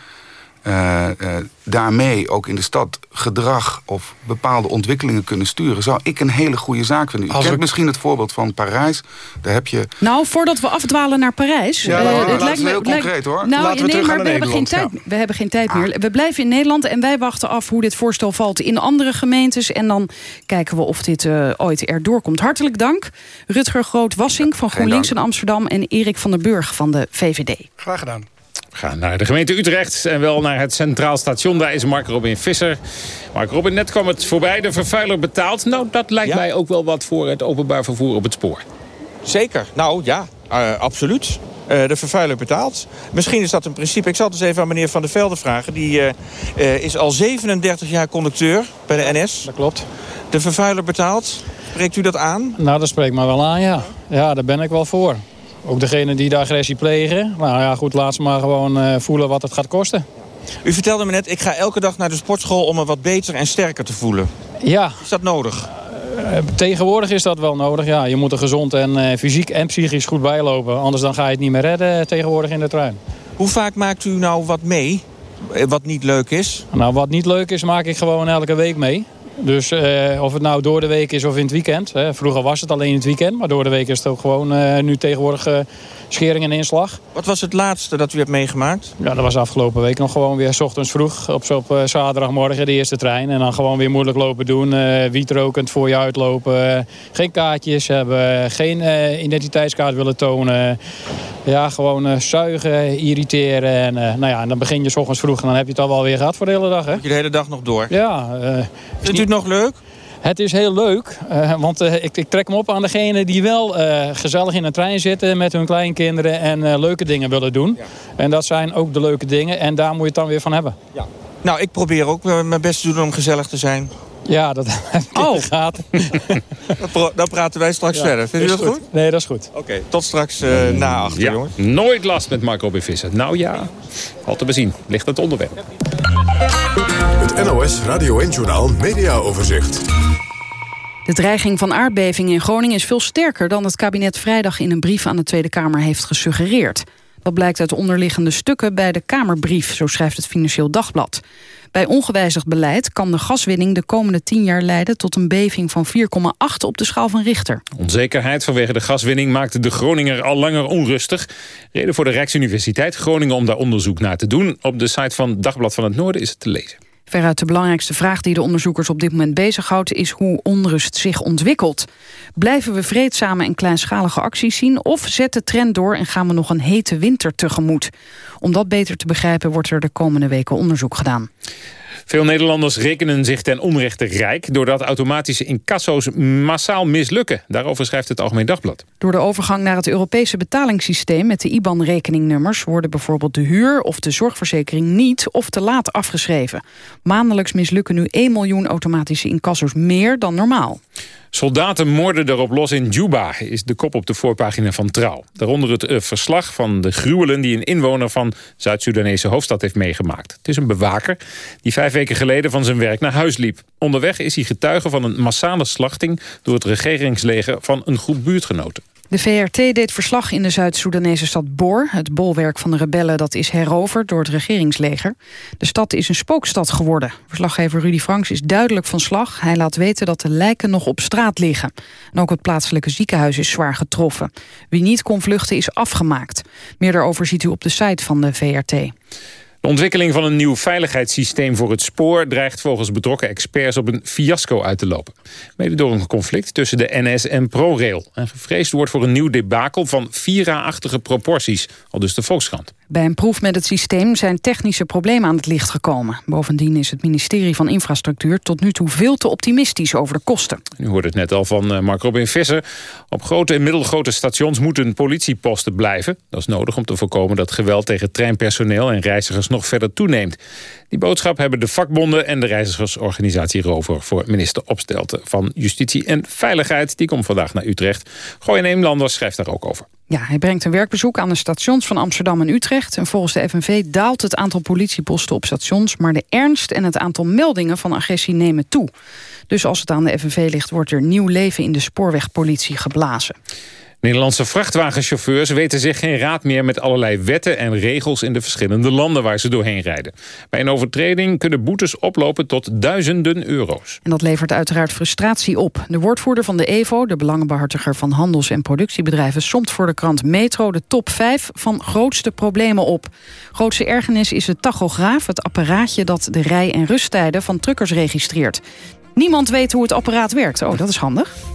uh, uh, daarmee ook in de stad gedrag of bepaalde ontwikkelingen kunnen sturen... zou ik een hele goede zaak vinden. Ik heb misschien het voorbeeld van Parijs. Daar heb je... Nou, voordat we afdwalen naar Parijs... Ja, uh, het lijkt me heel concreet, hoor. Nou, Laten we nee, maar we hebben, geen tijd, we hebben geen tijd meer. We blijven in Nederland en wij wachten af hoe dit voorstel valt... in andere gemeentes. En dan kijken we of dit ooit erdoor komt. Hartelijk dank. Rutger Groot-Wassink van GroenLinks in Amsterdam... en Erik van der Burg van de VVD. Graag gedaan. We gaan naar de gemeente Utrecht en wel naar het Centraal Station. Daar is Mark Robin Visser. Mark Robin, net kwam het voorbij. De vervuiler betaalt. Nou, dat lijkt mij ook wel wat voor het openbaar vervoer op het spoor. Zeker. Nou ja, uh, absoluut. Uh, de vervuiler betaalt. Misschien is dat een principe. Ik zal het eens even aan meneer Van der Velde vragen. Die uh, is al 37 jaar conducteur bij de NS. Dat klopt. De vervuiler betaalt. Spreekt u dat aan? Nou, dat spreekt me wel aan, ja. Ja, daar ben ik wel voor. Ook degene die de agressie plegen. Nou ja, goed, laat ze maar gewoon uh, voelen wat het gaat kosten. U vertelde me net, ik ga elke dag naar de sportschool om me wat beter en sterker te voelen. Ja. Is dat nodig? Uh, tegenwoordig is dat wel nodig, ja. Je moet er gezond en uh, fysiek en psychisch goed bijlopen. Anders dan ga je het niet meer redden tegenwoordig in de trein. Hoe vaak maakt u nou wat mee, wat niet leuk is? Nou, wat niet leuk is, maak ik gewoon elke week mee. Dus uh, of het nou door de week is of in het weekend. Hè. Vroeger was het alleen in het weekend, maar door de week is het ook gewoon uh, nu tegenwoordig uh, schering en inslag. Wat was het laatste dat u hebt meegemaakt? Ja, dat was afgelopen week nog gewoon weer s ochtends vroeg op, op zaterdagmorgen de eerste trein. En dan gewoon weer moeilijk lopen doen, wietrokend voor je uitlopen. geen kaartjes hebben, geen identiteitskaart willen tonen. Ja, gewoon zuigen, irriteren. En, nou ja, en dan begin je s ochtends vroeg en dan heb je het al wel weer gehad voor de hele dag. Hè? Moet je de hele dag nog door? Ja. Vindt u het nog leuk? Het is heel leuk, uh, want uh, ik, ik, trek hem op aan degenen die wel uh, gezellig in een trein zitten met hun kleinkinderen en leuke dingen willen doen. Ja. En dat zijn ook de leuke dingen en daar moet je het dan weer van hebben. Ja. Nou, ik probeer ook mijn best te doen om gezellig te zijn. Ja, dat heb ik oh. gaten. dan praten wij straks ja, verder. Vindt u dat goed? goed? Nee, dat is goed. Oké, okay, tot straks na achter, ja. jongens. Nooit last met Marco B. Visser. Nou ja, al te bezien. Ligt het onderwerp. Het NOS Radio 1-journaal Mediaoverzicht. De dreiging van aardbevingen in Groningen is veel sterker... dan het kabinet vrijdag in een brief aan de Tweede Kamer heeft gesuggereerd. Dat blijkt uit onderliggende stukken bij de Kamerbrief, zo schrijft het Financieel Dagblad. Bij ongewijzigd beleid kan de gaswinning de komende tien jaar leiden... tot een beving van 4,8 op de schaal van Richter. Onzekerheid vanwege de gaswinning maakte de Groninger al langer onrustig. Reden voor de Rijksuniversiteit Groningen om daar onderzoek naar te doen. Op de site van Dagblad van het Noorden is het te lezen. Veruit de belangrijkste vraag die de onderzoekers op dit moment bezighoudt... is hoe onrust zich ontwikkelt. Blijven we vreedzame en kleinschalige acties zien... of zet de trend door en gaan we nog een hete winter tegemoet? Om dat beter te begrijpen wordt er de komende weken onderzoek gedaan. Veel Nederlanders rekenen zich ten onrechte rijk... doordat automatische incasso's massaal mislukken. Daarover schrijft het Algemeen Dagblad. Door de overgang naar het Europese betalingssysteem... met de IBAN-rekeningnummers worden bijvoorbeeld de huur... of de zorgverzekering niet of te laat afgeschreven. Maandelijks mislukken nu 1 miljoen automatische incasso's meer dan normaal. Soldaten moorden erop los in Juba, is de kop op de voorpagina van Trouw. Daaronder het uh, verslag van de gruwelen die een inwoner van Zuid-Soedanese hoofdstad heeft meegemaakt. Het is een bewaker die vijf weken geleden van zijn werk naar huis liep. Onderweg is hij getuige van een massale slachting door het regeringsleger van een groep buurtgenoten. De VRT deed verslag in de Zuid-Soedanese stad Bor. Het bolwerk van de rebellen dat is heroverd door het regeringsleger. De stad is een spookstad geworden. Verslaggever Rudy Franks is duidelijk van slag. Hij laat weten dat de lijken nog op straat liggen. En ook het plaatselijke ziekenhuis is zwaar getroffen. Wie niet kon vluchten is afgemaakt. Meer daarover ziet u op de site van de VRT. De ontwikkeling van een nieuw veiligheidssysteem voor het spoor... dreigt volgens betrokken experts op een fiasco uit te lopen. Mede door een conflict tussen de NS en ProRail. En gevreesd wordt voor een nieuw debakel van Vira-achtige proporties. Al dus de Volkskrant. Bij een proef met het systeem zijn technische problemen aan het licht gekomen. Bovendien is het ministerie van Infrastructuur tot nu toe veel te optimistisch over de kosten. U hoorde het net al van eh, Mark Robin Visser. Op grote en middelgrote stations moeten politieposten blijven. Dat is nodig om te voorkomen dat geweld tegen treinpersoneel en reizigers nog verder toeneemt. Die boodschap hebben de vakbonden en de reizigersorganisatie Rover... voor minister Opstelten van Justitie en Veiligheid. Die komt vandaag naar Utrecht. Gooi Neemlanders schrijft daar ook over. Ja, hij brengt een werkbezoek aan de stations van Amsterdam en Utrecht. En volgens de FNV daalt het aantal politieposten op stations... maar de ernst en het aantal meldingen van agressie nemen toe. Dus als het aan de FNV ligt, wordt er nieuw leven in de spoorwegpolitie geblazen. Nederlandse vrachtwagenchauffeurs weten zich geen raad meer met allerlei wetten en regels in de verschillende landen waar ze doorheen rijden. Bij een overtreding kunnen boetes oplopen tot duizenden euro's. En dat levert uiteraard frustratie op. De woordvoerder van de EVO, de belangenbehartiger van handels- en productiebedrijven, somt voor de krant Metro de top 5 van grootste problemen op. Grootste ergernis is het tachograaf, het apparaatje dat de rij- en rusttijden van truckers registreert. Niemand weet hoe het apparaat werkt. Oh, dat is handig.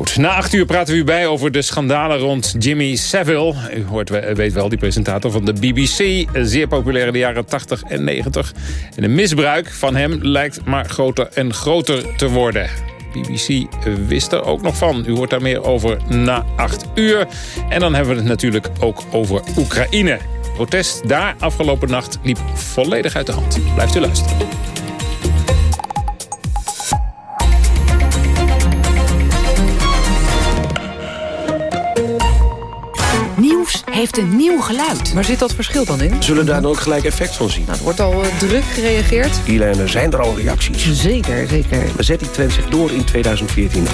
Na acht uur praten we u bij over de schandalen rond Jimmy Savile. U hoort, weet wel, die presentator van de BBC. Zeer populair in de jaren 80 en 90. En de misbruik van hem lijkt maar groter en groter te worden. BBC wist er ook nog van. U hoort daar meer over na acht uur. En dan hebben we het natuurlijk ook over Oekraïne. Protest daar afgelopen nacht liep volledig uit de hand. Blijft u luisteren. Heeft een nieuw geluid. Waar zit dat verschil dan in? Zullen daar dan ook gelijk effect van zien? Nou, er wordt al uh, druk gereageerd. Guylaine, zijn er al reacties? Zeker, zeker. Maar zet die trend zich door in 2014?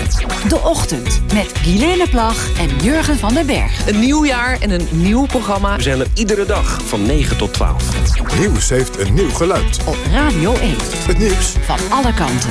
De Ochtend met Guylaine Plag en Jurgen van den Berg. Een nieuw jaar en een nieuw programma. We zijn er iedere dag van 9 tot 12. Nieuws heeft een nieuw geluid. Op Radio 1. Het nieuws van alle kanten.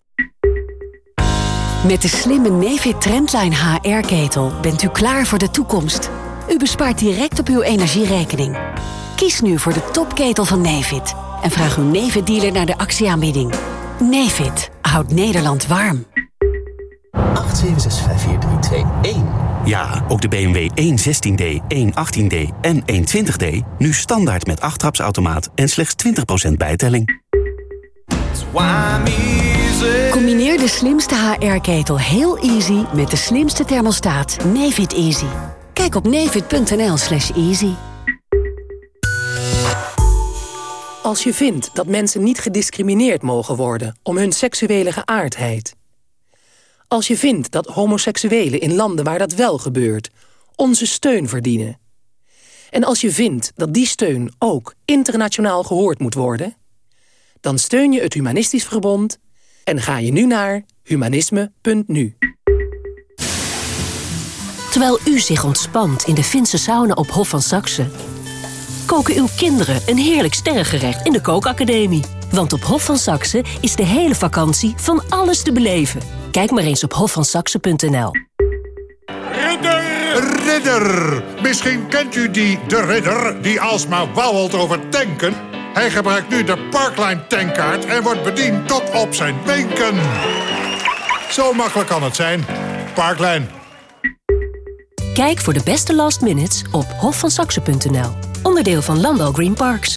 Met de slimme Nefit Trendline HR-ketel bent u klaar voor de toekomst. U bespaart direct op uw energierekening. Kies nu voor de topketel van Nefit. En vraag uw Nefit-dealer naar de actieaanbieding. Nefit houdt Nederland warm. 8765432. Ja, ook de BMW 116D, 118D en 120D... nu standaard met 8 trapsautomaat en slechts 20% bijtelling. Combineer de slimste HR-ketel heel easy met de slimste thermostaat Nefit Easy. Kijk op nefit.nl slash easy. Als je vindt dat mensen niet gediscrimineerd mogen worden om hun seksuele geaardheid. Als je vindt dat homoseksuelen in landen waar dat wel gebeurt onze steun verdienen. En als je vindt dat die steun ook internationaal gehoord moet worden... dan steun je het Humanistisch Verbond en ga je nu naar humanisme.nu. Terwijl u zich ontspant in de Finse sauna op Hof van Saxe... koken uw kinderen een heerlijk sterrengerecht in de kookacademie. Want op Hof van Saxe is de hele vakantie van alles te beleven. Kijk maar eens op hofvansaxe.nl. Ridder! Ridder! Misschien kent u die de ridder die alsmaar wauwelt over tanken... Hij gebruikt nu de Parkline tankkaart en wordt bediend tot op zijn wenken. Zo makkelijk kan het zijn. Parkline. Kijk voor de beste last minutes op hofvansaxe.nl. Onderdeel van Landal Green Parks.